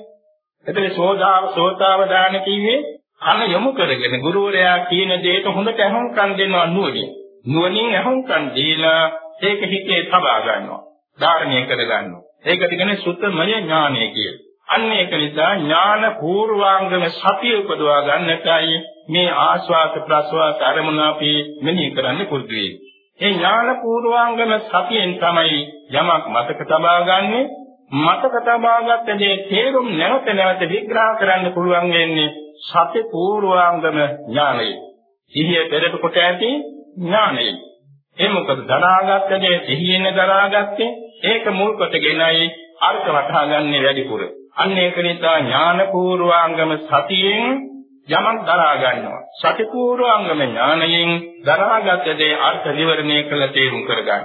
එතන සෝදාව සෝතාවධාන කිව්වේ කන යොමු කරගෙන ගුරුවරයා කියන දේට හොඳට අහුම්කම් දෙනවා නුවණින්. නුවණින් අහුම්කම් දීලා ඒක හිතේ තබා ගන්නවා. ධාරණය කර ගන්නවා. ඒකට කියන්නේ සුත්තමය ඥානය කියලා. අන්න ඒක නිසා ඥාන පූර්වාංගම සතිය උපදවා ගන්නටයි මේ ආස්වාද ප්‍රස්වාස අරමුණ අපි මෙනෙහි කරන්න පුරුදු වෙන්නේ. ඒ ඥාන පූර්වාංගම සතියෙන් තමයි යමක් මතක තබා ගන්නේ මතක තබාගත් දේ තේරුම් නැවත නැවත විග්‍රහ කරන්න පුළුවන් වෙන්නේ සති පූර්වාංගම ඥානය. සිහිය පෙරට කොට ඇති ඥානය. ඒ මොකද දරාගත් දේ සිහියෙන් දරාගත්තේ ඒක මුල් කොටගෙනයි අර්ථ වටහා ගන්න වැඩිපුර. අන්න ඒක නිසා ඥාන පූර්වාංගම සතියෙන් යමක් දරා ගන්නවා. සති පූර්වාංගම ඥානයෙන් දරාගත් දේ අර්ථ විවරණය කළ තේරුම් කරගන්න.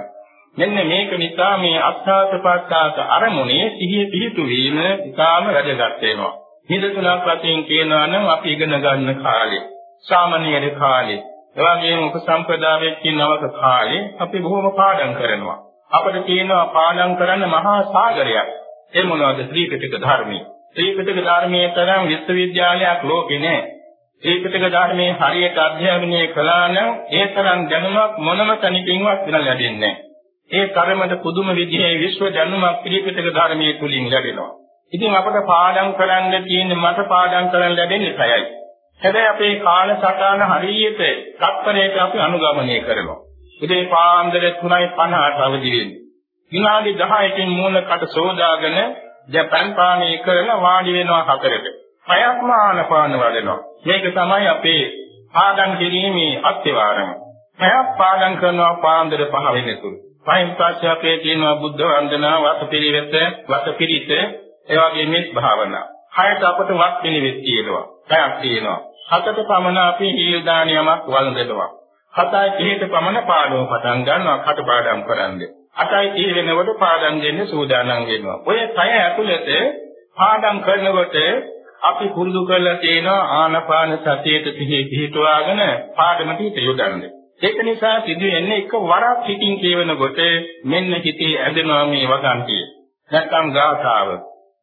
මෙන්න මේක නිසා මේ අත්ථාතපත්තාත අරමුණේ සිහිය පිහිටු වීම ඉතාම වැදගත් වෙනවා. නිදසුණක් වශයෙන් කියනවා නම් අපි ඉගෙන ගන්න කාලේ, සාමාන්‍ය කාලේ, එවාගෙම උපසම්පදාවෙත් කියනවක කාලේ අපි බොහොම පාඩම් කරනවා. අපිට තියෙනවා පාඩම් කරන්න මහා සාගරයක්. ඒ මොනවද? ත්‍රිපිටක ධර්මයේ. ත්‍රිපිටක ධර්මයේ තරම් විශ්වවිද්‍යාලයක් ලෝකේ නැහැ. ත්‍රිපිටක ධර්මයේ හරියට අධ්‍යයනය කළා නම් ඒ තරම් දැනුමක් මොනම තැනකින්වත් වෙන ලැබෙන්නේ නැහැ. ඒ තරමට පුදුම විදිහේ විශ්ව දැනුමක් ත්‍රිපිටක ධර්මයේ තුලින් ලැබෙනවා. ඉතින් අපට පාඩම් කරන්න තියෙන්නේ මට පාඩම් කරන්න ලැබෙන්නේ සයයි. හැබැයි අපේ කාල සටහන හරියට තත්පරයට අපි අනුගමනය කරනවා. උදේ පාන්දර 3:50ට අවදි වෙන්නේ. විනාඩි 10කින් මූණකට සෝදාගෙන ජපන් පානය කරලා වාඩි වෙනවා හතරට. පයක්ම ආනපාන වඩනවා. මේක තමයි අපේ පාඩම් කිරීමේ අත්‍යවාරම. පයක් පාඩම් කරනවා පාන්දර 5 වෙනතුරු. පහින් පස්සේ අපේ තියෙනවා බුද්ධ වන්දනා වතපිරිවෙත වතපිරිත ඒ වගේ මෙත් භාවනා. හයට අපට වත් පිළිවෙත් තියෙනවා. පැයක් තියෙනවා. හතට පමණ අපි හීල් දානියමක් වළඳනවා. හතයි කිහිට පමණ පාඩම පටන් ගන්නවා කටපාඩම් කරන්නේ. අටයි තී වෙනකොට පාඩම් දෙන්න සූදානම් වෙනවා. ඔය කය ඇතුළත පාඩම් කරනකොට අපි පුරුදු කරලා තියෙනවා ආනපාන සතියට සිහි පිහිටුවාගෙන පාඩමට හිත යොදන්නේ. ඒක නිසා සිදුවෙන්නේ එක වරක් හිතින් කියවනකොට මෙන්න හිතේ ඇදෙනවා මේ වගන්තිය. නැත්නම් ගාථාව.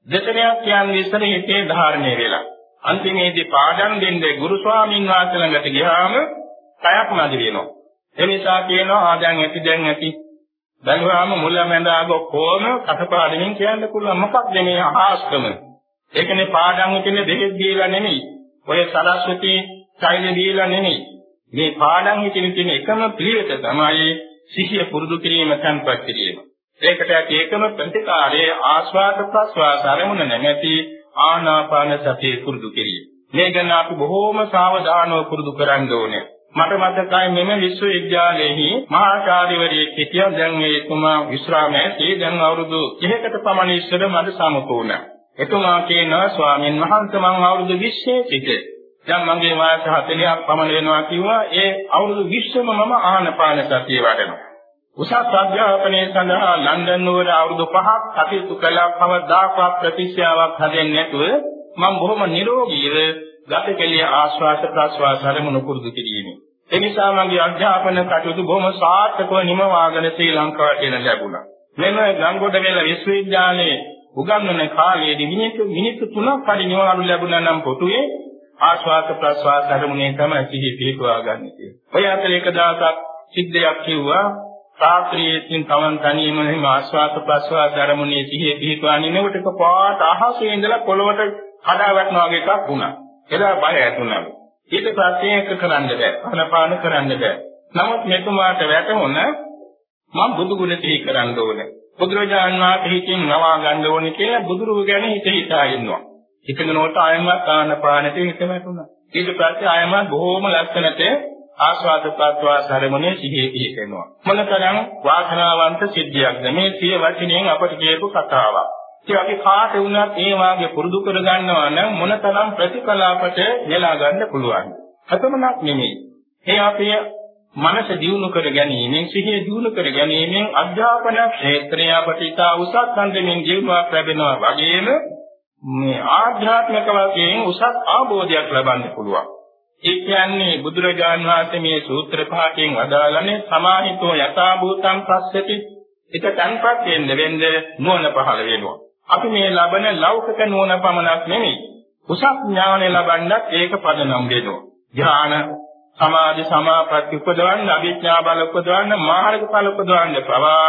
දෙතනයක් කියන්නේ ඉස්සර හිතේ ධාරණය වෙලා. අන්තිමේදී පාඩම් දෙන්නේ ගුරු ස්වාමීන් වහන්සේ ළඟට ගියාම කයක් නැති වෙනවා. ඒ නිසා කියනවා ආ දැන් ඇති දැන් ඇති. බැලුවාම මුල මැද අග කොහොම කටපාඩමින් කියන්න පුළුවන් මොකක්ද මේ ආස්කම. ඒකනේ පාඩම් හිතෙන්නේ දෙකක් දීලා නෙමෙයි. ඔය සරස්වති සෛල දීලා නෙමෙයි. මේ පාඩම් හිතෙන තියෙන එකම පිළිවෙත තමයි සිහිය පුරුදු කිරීම තන්පත් කිරීම. ඒකට ඇති එකම ප්‍රතිකාරයේ ආස්වාද ප්‍රස්වාස අරමුණ නැමැති ආනාපාන සතිය පුරුදු කිරීම. මේ ගැන අපි බොහෝම සාවධානව පුරුදු කරන්න ඕනේ. මට මතකයි මෙම විශ්වවිද්‍යාලයේහි මහාචාර්යවරයෙක් හිටියා. දැන් මේ එතුමා විශ්‍රාමයේ දැන් අවුරුදු 30කට පමණ ඉස්සර මට සමුකුණා. එතුමා කියනවා ස්වාමීන් වහන්සේ මම අවුරුදු 20 සිට දැන් මගේ වයස 40ක් පමණ වෙනවා කිව්වා. ඒ අවුරුදු 20ම මම ආහනපාන සතිය වඩනවා. උසස් අධ්‍යාපනයේ සඳහා ලන්ඩන් නුවර අවුරුදු 5ක් කටයුතු කළා. කවදාකවත් ප්‍රතිශ්‍යාවක් හැදෙන්නේ නැතුව මම බොහොම නිරෝගීව ගත කෙලිය ආශ්වාස ප්‍රශ්වාස අරමුණු පුරුදු කිරීමේ ඒ නිසා මගේ අධ්‍යාපන කටයුතු බොහොම සාර්ථකව නිමවාගෙන ශ්‍රී ලංකාවට එන ලැබුණා. මෙම ගංගොඩවැල විශ්වවිද්‍යාලයේ උගන්වන කාලයේදී මිනිත්තු මිනිත්තු 3ක් පරි නිවාඩු ලැබුණා නම් පොතුවේ ආශ්වාස ප්‍රශ්වාස අරමුණේ තමයි සිහි පිටවා ගන්න කියලා. ඔය අතර එක දවසක් සිද්ධියක් කිව්වා රාත්‍රියේ තින් තමන් තනියම එහෙම ආශ්වාස ප්‍රශ්වාස අරමුණේ සිහිය පිටවා නිනකොට එකපාරට අහසේ ඉඳලා පොළොවට කඩා වැටෙනවා වගේ එකක් වුණා. එදා බය ඇතුණා. ඊට පස්සේ එක කරන්න බෑ. අනපාන කරන්න බෑ. නමුත් මෙතුමාට වැටුණ මම බුදු ගුණ සිහි කරන්න ඕනේ. බුදුරජාණන් වහන්සේ හිතින් නවා ගන්න ඕනේ කියලා බුදුරුව ගැන හිත හිතා ඉන්නවා. හිතනකොට ආයමත් ආනපානට හිත වැටුණා. ඊට පස්සේ ආයමත් බොහෝම ලස්සනට ආස්වාද ප්‍රත්වාස ධර්මනේ සිහියේ පිහිටෙනවා. මොනතරම් වාසනාවන්ත සිද්ධියක්ද මේ සිය වචනයෙන් අපට කියපු කතාවක්. ඒ වගේ කාට වුණත් ඒ වාගේ පුරුදු කර ගන්නවා නම් මොනතරම් ප්‍රතිකලාපට නෙලා ගන්න පුළුවන්. අතමනක් නෙමෙයි. ඒ අපේ මනස දියුණු කර ගැනීමෙන් සිහිය දියුණු කර ගැනීමෙන් අධ්‍යාපන ක්ෂේත්‍රය අපට ඉතා උසස් අන්දමින් ජීවමාන ලැබෙනවා වගේම මේ ආධ්‍යාත්මික වශයෙන් උසස් ආબોධයක් ලබන්න පුළුවන්. ඒ කියන්නේ බුදුරජාන් වහන්සේ මේ සූත්‍ර පහකින් වදාළනේ සමාහිතෝ යථා භූතං පස්සති එක තන්පත් වෙන්න වෙන්න නුවණ පහළ වෙනවා. අපි මේ ලබන ලෞකික නුවණ පමණක් නෙමෙයි උසස් ඥානය ලබන්නත් ඒක පදනම් වෙනවා. ඥාන සමාධි සමාපatti උපදවන්න අභිඥා බල උපදවන්න මාර්ගඵල උපදවන්න පවා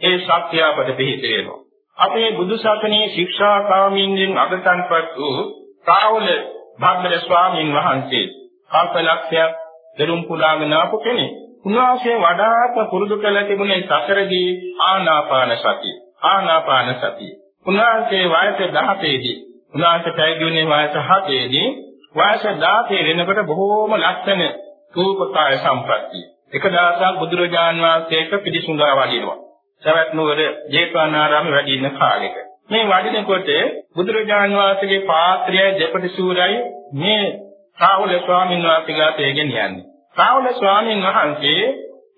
ඒ ශක්තිය අපට පිහිට වෙනවා. අපේ බුදු සසුනේ ශික්ෂාකාමීන්ගෙන් අගතන්පත් වූ සාවල භාග්‍යද ස්වාමීන් වහන්සේ කල්පලක්ෂයක් දරුම් පුලාගෙන ආපු කෙනෙක්. උන්වහන්සේ වඩාත් පුරුදු කළ තිබුණේ සතරදී ආනාපාන සතිය. ආනාපාන සතිය. උන්වහන්සේ වයස 17 දී උන්වහන්සේ පැවිදි වුණේ වයස 7 දී වයස 16 වෙනකොට බොහෝම ලක්ෂණ රූපකාය සම්පත්තිය. එක දවසක් බුදුරජාන් වහන්සේක පිළිසුඳා වඩිනවා. සවැත් නුවර ජේතවනාරාමේ වැඩි ඉන්න කාලෙක. මේ වඩිනකොට බුදුරජාන් වහන්සේගේ පාත්‍රය දෙපටි සූරයි මේ සාහුල ස්වාමීන් වහන්සේ ගාතේගෙන යන්නේ. සාහුල ස්වාමීන් වහන්සේ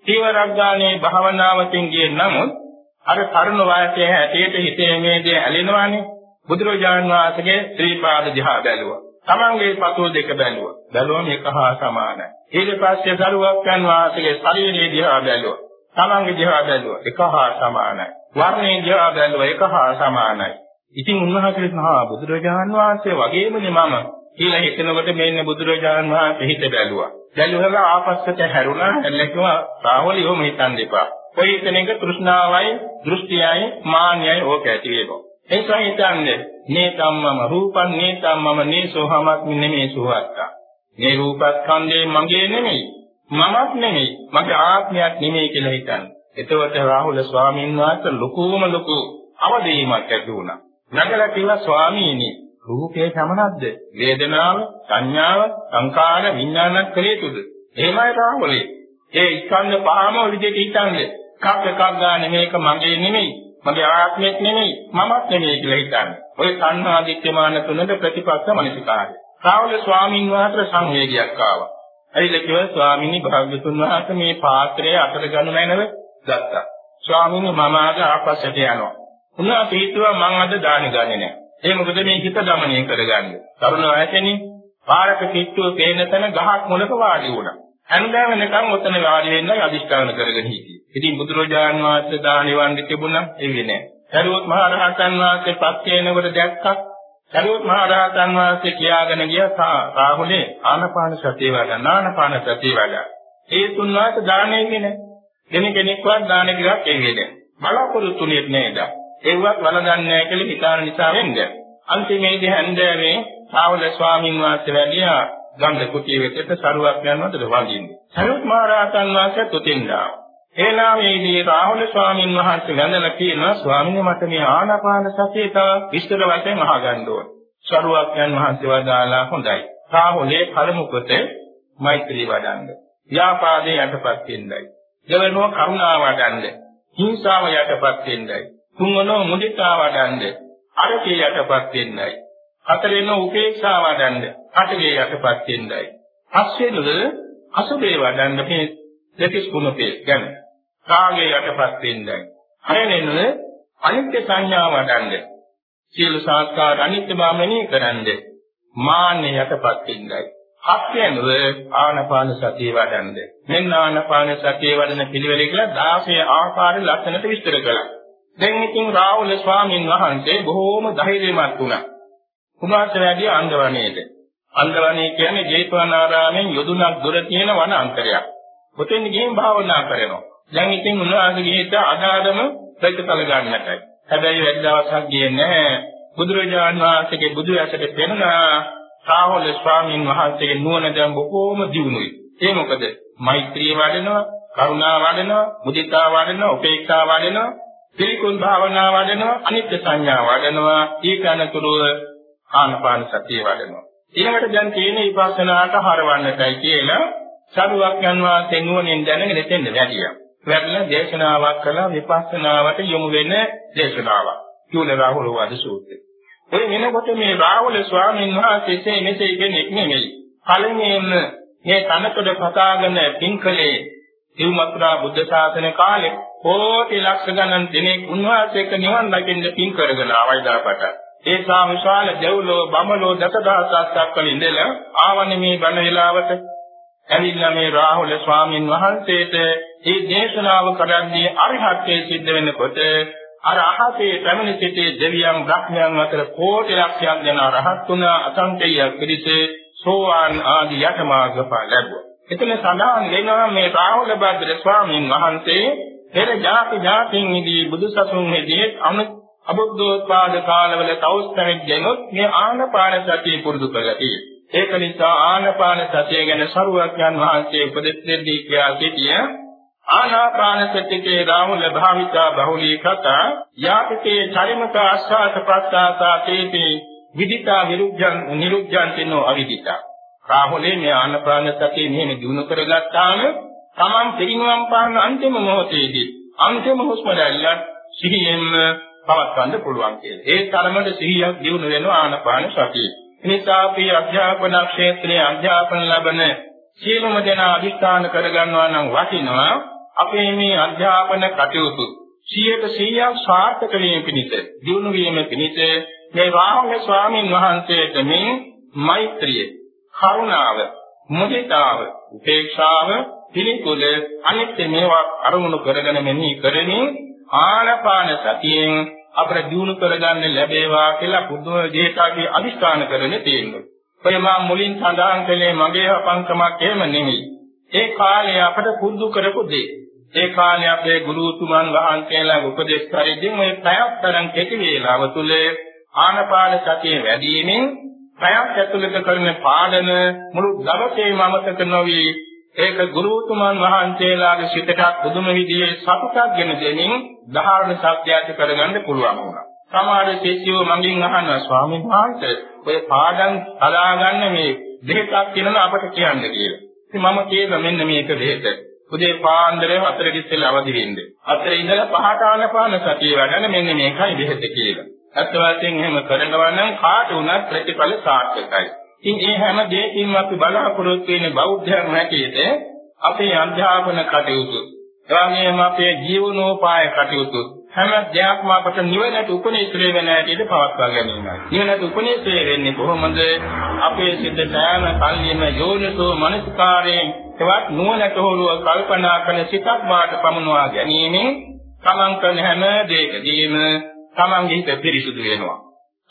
සීවරග්ගානේ භාවනාවකින් ගියේ නමුත් අර තරුණ වයසේ හැටියට හිතේ මේ දේ ඇලෙනවානේ. බුදුරජාන් වහන්සේගේ ත්‍රි පාද දිහා බැලුවා. තමන්ගේ පතුල් දෙක බැලුවා. බැලුවම එක හා සමානයි. ඊට පස්සේ සරුවක්යන් වහන්සේගේ ශරීරයේ දිහා බැලුවා. තමන්ගේ දිහා බැලුවා. එක හා සමානයි. වර්ණයේ දිහා බැලුවා. එක හා සමානයි. ඉතින් උන්වහන්සේ මහා බුදුරජාන් වහන්සේ වගේමනේ මම කියලා හිතනකොට මෙන්න බුදුරජාන් වහන්සේ හිත බැලුවා. බැලුවම ආපස්සට හැරුණා. එල්ලෙකම රාහුලියව හිතන් දෙපා. කොයි කෙනෙක් තෘෂ්ණාවයි, දෘෂ්ටියයි, මාන්නයයි ඕක ඇති වෙනවා. ඒකයි හිතන්නේ මේ ධම්මම රූපං මේ ධම්මම නේසෝහමත් නෙමේ සුවත්තා. මේ රූපස්කන්ධේ මගේ නෙමෙයි. මමත් නෙමෙයි. මගේ ආත්මයක් නෙමෙයි කියලා හිතන්නේ. එතකොට රාහුල ස්වාමීන් වහන්සේ ලොකුම ලොකු අවදීමක් ඇති වුණා. නගලා කිව්වා ස්වාමීනි රූපේ සමනක්ද? වේදනාව, සංඥාව, සංකාර, විඥාන ක්ලේතුද? එහෙමයි රාහුලේ. ඒ ස්කන්ධ පහම ඔය විදිහට හිතන්නේ. එකක් එකක් ගන්න මේක මගේ නෙමෙයි මගේ ආත්මෙත් නෙමෙයි මමත් නෙමෙයි කියලා හිතන්නේ. ඔය සංහා දිට්ඨිමාන තුනට ප්‍රතිපක්ෂ මනසිකාරය. සාවල ස්වාමින් වහන්සේ සංවේගයක් ආවා. ඇයිද කියලා ස්වාමිනී භාග්‍යතුන් වහන්සේ මේ පාත්‍රය අතට ගනු නැනව ගත්තා. ස්වාමිනී මම අද ආපස්සට යනවා. උනා පිටුවා මං අද දානි ගන්නේ නැහැ. ඒ මොකද මේ හිත দমনය කරගන්නේ. තරුණ වයසේනේ පාරක පිටුව පේන තැන ගහක් මුලක වාඩි වුණා. හැන්දෑව නිකන් ඔතන වාඩි වෙන්න අදිෂ්ඨාන කරගෙන හිටියේ. ඉතින් බුදුරජාන් වහන්සේ දානි වන්දි තිබුණා එන්නේ නැහැ. සරුවත් මහ රහතන් වහන්සේ පත් වෙනකොට දැක්කා. සරුවත් මහ රහතන් වහන්සේ කියාගෙන ගියා රාහුලේ ආනපාන සතිය වඩා නානපාන සතිය වඩා. ඒ තුන් වාස දානෙන්නේ නැහැ. දෙන කෙනෙක්වත් දානෙ ටිකක් එන්නේ නැහැ. බලාපොරොත්තුුනේ නේද? ඒවත් වලදන්නේ නැහැ කියලා හිතාන නිසා වෙන්නේ. අන්තිමේදී හැන්දෑවේ සාවල ස්වාමීන් වහන්සේ වැඩියා ගංග කුටිය වෙතට සරුවක් යනවද වඳින්නේ. සරුවත් මහ රහතන් වහන්සේ තුතින්දා ඒලාමේදී රාහුල ස්වාමීන් වහන්සේ වැඳලා කියනවා ස්වාමීන් මට මේ ආනාපාන සතිය තව විස්තර වශයෙන් අහගන්න ඕන. සරුවක්යන් වහන්සේ වදාලා හොඳයි. රාහුලේ පළමු කොට මෛත්‍රී වඩන්න. ව්‍යාපාදේ යටපත් වෙන්නයි. දෙවෙනුව කරුණාව වඩන්න. හිංසාව යටපත් වෙන්නයි. තුන්වෙනුව මුදිතා වඩන්න. අරකේ යටපත් වෙන්නයි. හතරවෙනුව උපේක්ෂාව වඩන්න. අටේ යටපත් වෙන්නයි. පස්වෙනුව අසුබේ වඩන්න මේ දෙතිස් කුණපේ ගැන. කාගේ යටපත් වෙන්නයි. හයවෙනුව අනිත්‍ය සංඥාව වඩන්න. සීල සංස්කාර අනිත්‍ය බව මෙනෙහි කරන්න. මාන්නේ යටපත් වෙන්නයි. හත්වෙනුව ආනපාන සතිය වඩන්න. මෙන්න ආනපාන සතිය වඩන පිළිවෙල කියලා 16 ආකාර ලක්ෂණට විස්තර කළා. දැන් ඉතින් රාහුල ස්වාමීන් වහන්සේ බොහෝම ධෛර්යමත් වුණා. උන්වහන්සේ වැඩි අන්දවණේට. අන්දවණේ කියන්නේ ජේතවනාරාමෙන් යොදුනක් දුර තියෙන වනාන්තරයක්. ඔතෙන් ගිහින් භාවනා කරනවා. දැන් ඉතින් උන්වහන්සේ ගිහින් අදාළම ප්‍රතිඵල ගන්නටයි. හැබැයි වැඩි දවසක් ගියේ නැහැ. බුදුරජාණන් වහන්සේගේ බුදු ඇසට පෙනුණා සාහොල ස්වාමීන් වහන්සේගේ නුවණ දැන් බොහෝම දියුණුයි. ඒ මොකද? මෛත්‍රිය වඩනවා, කරුණා වඩනවා, මුදිතා වඩනවා, උපේක්ෂා වඩනවා, පිළිකුල් භාවනා වඩනවා, අනිත්‍ය සංඥා වඩනවා, ඊකනතුරුව ආනපාන සතිය වඩනවා. ඊළඟට දැන් තියෙන විපස්සනාට හරවන්නටයි කියලා සරුවක් යනවා නුවණින් දැනගෙන දෙන්න වැඩියා. වැඩිලා දේශනාවක් කළා විපස්සනාවට යොමු වෙන දේශනාවක්. චූල රාහුල වද සූත්‍රය. ඔය වෙනකොට මේ රාහුල ස්වාමීන් වහන්සේ මෙසේ කෙනෙක් නෙමෙයි. කලින් මේ තනකොඩ පතාගෙන පින්කලේ තිරුමතුරා බුද්ධ ශාසන කාලේ කෝටි ලක්ෂ ගණන් දෙනෙක් උන්වහන්සේක නිවන් දකින්න පින් කරගෙන ආවයි දාපට. ඒ සා විශාල දෙව්ලෝ බමලෝ දසදහසක් දක්වන ඉඳලා ආවනේ මේ බණ වේලාවට ඇවිල්ලා මේ රාහුල ස්වාමීන් වහන්සේට මේ දේශනාව කරන්නේ අරිහත්ත්වයේ සිද්ධ වෙනකොට අර අහසේ පැමිණ සිටි දෙවියන් බ්‍රහ්මයන් අතර කෝටි ලක්ෂයක් දෙන රහත් තුන අසංකේය පිරිස සෝවාන් ආදී යටමාර්ගඵල ලැබුවා. එතන සඳහන් වෙනවා මේ රාහුල භද්‍ර ස්වාමීන් වහන්සේ පෙර ජාති ජාතින්හිදී බුදුසසුන්හිදී අනු අබුද්ධෝත්පාද කාලවල තවුස් පැමිණෙනොත් මේ ආනපාන සතිය පුරුදු කරලා තියෙනවා. ඒක නිසා ආනාපාන සතිය ගැන සරුවක්යන් වහන්සේ උපදෙස් දෙදී කියා සිටිය ආනාපාන සතියේ රාමුල භාවිතා බහුලී කතා යාපිතේ චරිමක ආස්වාද ප්‍රස්තාසා තේති විදිතා විරුද්ධං නිරුද්ධං තිනෝ අවිදිතා රාහුලේ මේ ආනාපාන සතිය මෙහෙම දිනු කරගත්තාම තමන් පිරිනුවම් පාන අන්තිම මොහොතේදී අන්තිම හුස්ම දැල්ල සිහියෙන්ම පවත්වන්න පුළුවන් කියලා. ඒ තරමට සිහියක් දිනු වෙනවා ආනාපාන සතියේ. නිසා අපි අධ්‍යාපන ක්ෂේත්‍රයේ අධ්‍යාපන ලබන සියලුම දෙනා අධිෂ්ඨාන කරගන්නවා නම් වටිනවා අපේ මේ අධ්‍යාපන කටයුතු. 100% සාර්ථක වීම පිණිස දිනු වීම පිණිස මේ රාහුල ස්වාමීන් වහන්සේට මේ මෛත්‍රිය කරුණාව මුදිතාව උපේක්ෂාව පිළිකුල අනිත්‍ය මේවා අරමුණු කරගෙන මෙහි කරමින් ආනපාන සතියෙන් අපට දිනු කරගන්න ලැබේවා කියලා බුදුම දේශාගේ අදිස්ථාන කරගෙන තියෙනවා. ඔය මා මුලින් සඳහන් කළේ මගේ අපංකමක් එහෙම නෙමෙයි. ඒ කාලේ අපට පුරුදු කරපු දේ. ඒ කාලේ අපේ ගුරුතුමන් වහන්සේලා උපදේශ පරිදිම මේ ප්‍රයක් තරම් කෙටි වේලාව තුල ආනපාන සතිය වැඩිවීමෙන් ප්‍රයක් ඇතුළත කරන පාඩම මුළු දවසේම අමතක නොවි ඒක ගුරුතුමන් වහන්සේලාගේ සිතට පුදුම විදිහේ සතුටක් ගෙන දෙමින් ධාරණ සත්‍යයට කරගන්න පුළුවන් වුණා. සමහර ශිෂ්‍යයෝ මගෙන් අහනවා ස්වාමීන් වහන්සේ ඔය පාඩම් හදාගන්න මේ දෙහෙතක් කියනවා අපට කියන්න කියලා. ඉතින් මම කියනවා මෙන්න මේක දෙහෙත. උදේ පාන්දරේ හතරට ඉස්සෙල්ලා අවදි වෙන්න. හතරේ ඉඳලා පහට ආනපාන සතිය වැඩන මෙන්න මේකයි දෙහෙත කියලා. අත් වශයෙන් එහෙම කරනවා නම් කාට වුණත් ප්‍රතිඵල සාර්ථකයි. ඉතින් මේ හැම දෙයකින්ම අපි බලාපොරොත්තු වෙන බෞද්ධයන් හැටියට අපේ අධ්‍යාපන කටයුතු එවැගේම අපේ ජීවනෝපාය කටයුතු හැම දෙයක්ම අපට නිවනට උපනිශ්‍රේ වෙන හැටියට පවත්වා ගැනීමයි. නිවනට උපනිශ්‍රේ වෙන්නේ කොහොමද? අපේ සිත සෑම කල්ලියම යෝනිසෝ මනසිකාරයෙන් එවත් නුවණට හොරුව කල්පනා කරන සිතක් වාට පමුණවා ගැනීමෙන් තමන් කරන හැම දෙයකදීම තමන්ගේ හිත පිරිසුදු වෙනවා.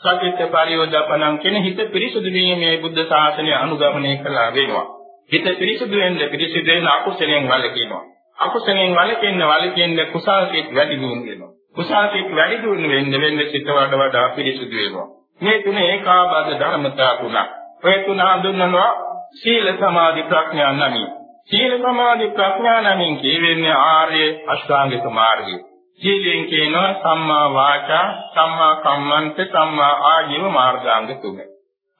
සත්‍යිත පරියෝදපණං කියන හිත පිරිසුදු වීමේ බුද්ධ ශාසනය අනුගමනය කළා වෙනවා. හිත පිරිසුදු වෙන්න පිරිසුදු වෙන අකුසලයෙන් වළකිනවා. අකුසලයෙන් වළකින්න වළකින්න කුසල සිත් වැඩි දියුණු වෙනවා. කුසල සිත් වැඩි දියුණු වෙන්න වෙන්න සිත වඩ වඩා පිරිසුදු වෙනවා. මේ තුන ඒකාබද්ධ ධර්මතා තුනක්. ඔය තුන හඳුන්වනවා සීල සමාධි ප්‍රඥා නමින්. සීල සමාධි ප්‍රඥා නමින් කියවෙන්නේ ආර්ය අෂ්ටාංගික මාර්ගය. සීලෙන් කියනවා සම්මා වාචා, සම්මා කම්මන්ත, සම්මා ආජීව මාර්ගාංග තුන.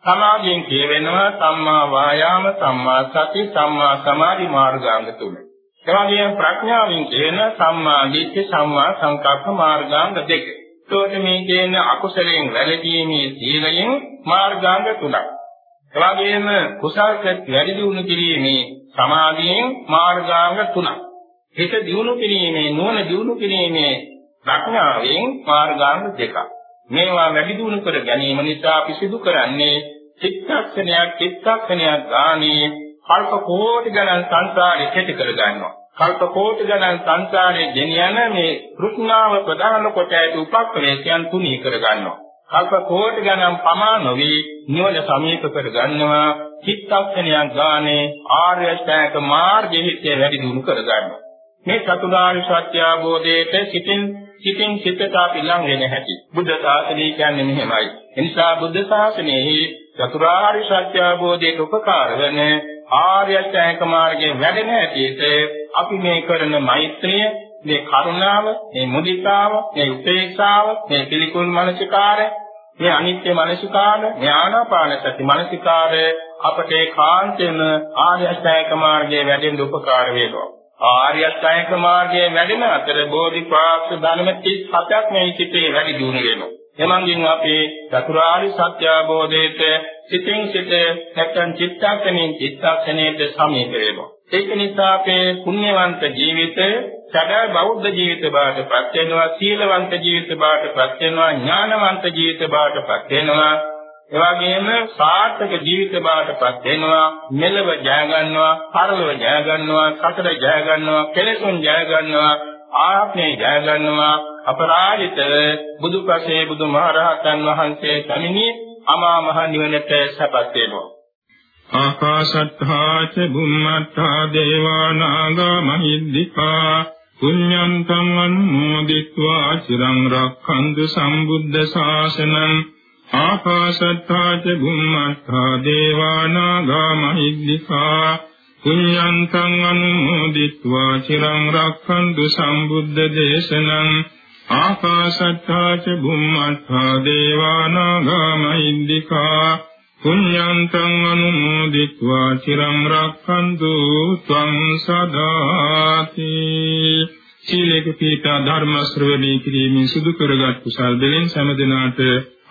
සමාධියෙන් කියවෙනවා සම්මා වායාම, සම්මා සති, සම්මා සමාධි මාර්ගාංග තුන. එවැගේම ප්‍රඥාවෙන් කියන සම්මා දිට්ඨි, සම්මා සංකප්ප මාර්ගාංග දෙක. ඒකට මේ කියන අකුසලයෙන් වැළකීමේ සීලයෙන් මාර්ගාංග තුනක්. එවැගේම කුසල් වැඩි දියුණු කිරීමේ සමාධියෙන් මාර්ගාංග තුනක්. හිත දියුණු කිරීමේ නුවණ දියුණු කිරීමේ ප්‍රඥාවෙන් මාර්ගාංග දෙකක්. මේවා වැඩි දියුණු කර ගැනීම නිසා අපි සිදු කරන්නේ චිත්තක්ෂණයක් චිත්තක්ෂණයක් ගානේ කල්ප කෝටි ගණන් සංසාරේ කෙටි කර ගන්නවා. කල්ප කෝටි ගණන් සංසාරේ ගෙනියන මේ කෘෂ්ණාව ප්‍රධාන කොට ඇති උපක්‍රමයන් තුනී කර ගන්නවා. කල්ප කෝටි ගණන් පමා නොවි නිවන සමීප කර ගන්නවා. චිත්තක්ෂණයක් ගානේ ආර්ය ශ්‍රේක මාර්ගයේ හිතේ වැඩි දියුණු කර ගන්නවා. මේ චතුරාර්ය සත්‍ය අවබෝධයට සිතින් සිතින් සිතට අපි ලං වෙන හැටි. බුද්ධ ශාසනය කියන්නේ මෙහෙමයි. එනිසා බුද්ධ ශාසනයේ චතුරාර්ය සත්‍ය අවබෝධයට උපකාර වෙන ආර්ය අෂ්ටාංග මාර්ගයේ වැඩෙන හැටියට අපි මේ කරන මෛත්‍රිය, මේ කරුණාව, මේ මුදිතාව, මේ උපේක්ෂාව, මේ පිළිකුල් මනසිකාරය, මේ අනිත්‍ය මනසිකාරය, මේ ආනාපාන සති මනසිකාරය අපට ඒකාන්තයෙන්ම ආර්ය අෂ්ටාංග මාර්ගයේ වැඩෙන්න උපකාර වේවා. ආර්ය අෂ්ටාංග මාර්ගයේ වැඩෙන අතර බෝධිපාක්ෂ ධර්ම 37ක් මේ සිටේ වැඩි දියුණු වෙනවා. එමන්ගින් අපේ චතුරාර්ය සත්‍ය අවබෝධයට සිතින් සිට නැත්නම් චිත්තක්ෂණයෙන් චිත්තක්ෂණයට සමීප වෙනවා. ඒක නිසා අපේ පුණ්‍යවන්ත ජීවිතය සදා බෞද්ධ ජීවිත බවට පත් වෙනවා, සීලවන්ත ජීවිත බවට පත් වෙනවා, ඥානවන්ත ජීවිත බවට පත් වෙනවා. එවැගේම සාර්ථක ජීවිත බාටපත් වෙනවා මෙලව ජය ගන්නවා පරලොව ජය ගන්නවා සතර ජය ගන්නවා කෙලෙසුන් ජය ගන්නවා ආත්මේ ජය ගන්නවා අපරාජිත බුදුපසේ බුදුමහරහතන් වහන්සේ සමිනී අමා මහ නිවනට සපත් වෙනවා ආකාශත්තා ච බුම්මත්තා දේවා නාග මහිද්దికා පුඤ්ඤන්තං අනුමෝදිत्वा චිරං රක්ඛන්තු සම්බුද්ධ ශාසනං ආකාශත්තා ච භුම්මත්තා දේවානාගා මහිද්దికා පුඤ්ඤන්තං අනුමෝදිत्वा චිරං රක්ඛන්තු සම්බුද්ධ දේශනං ආකාශත්තා ච භුම්මත්තා දේවානාගා මහිද්దికා පුඤ්ඤන්තං අනුමෝදිत्वा චිරං රක්ඛන්තු ත්වං සදාති. සීලේක පීඨ ධර්ම ශ්‍රවණී කිරීමෙන් සිදු කරගත් කුසල් දෙලෙන් සෑම දිනාට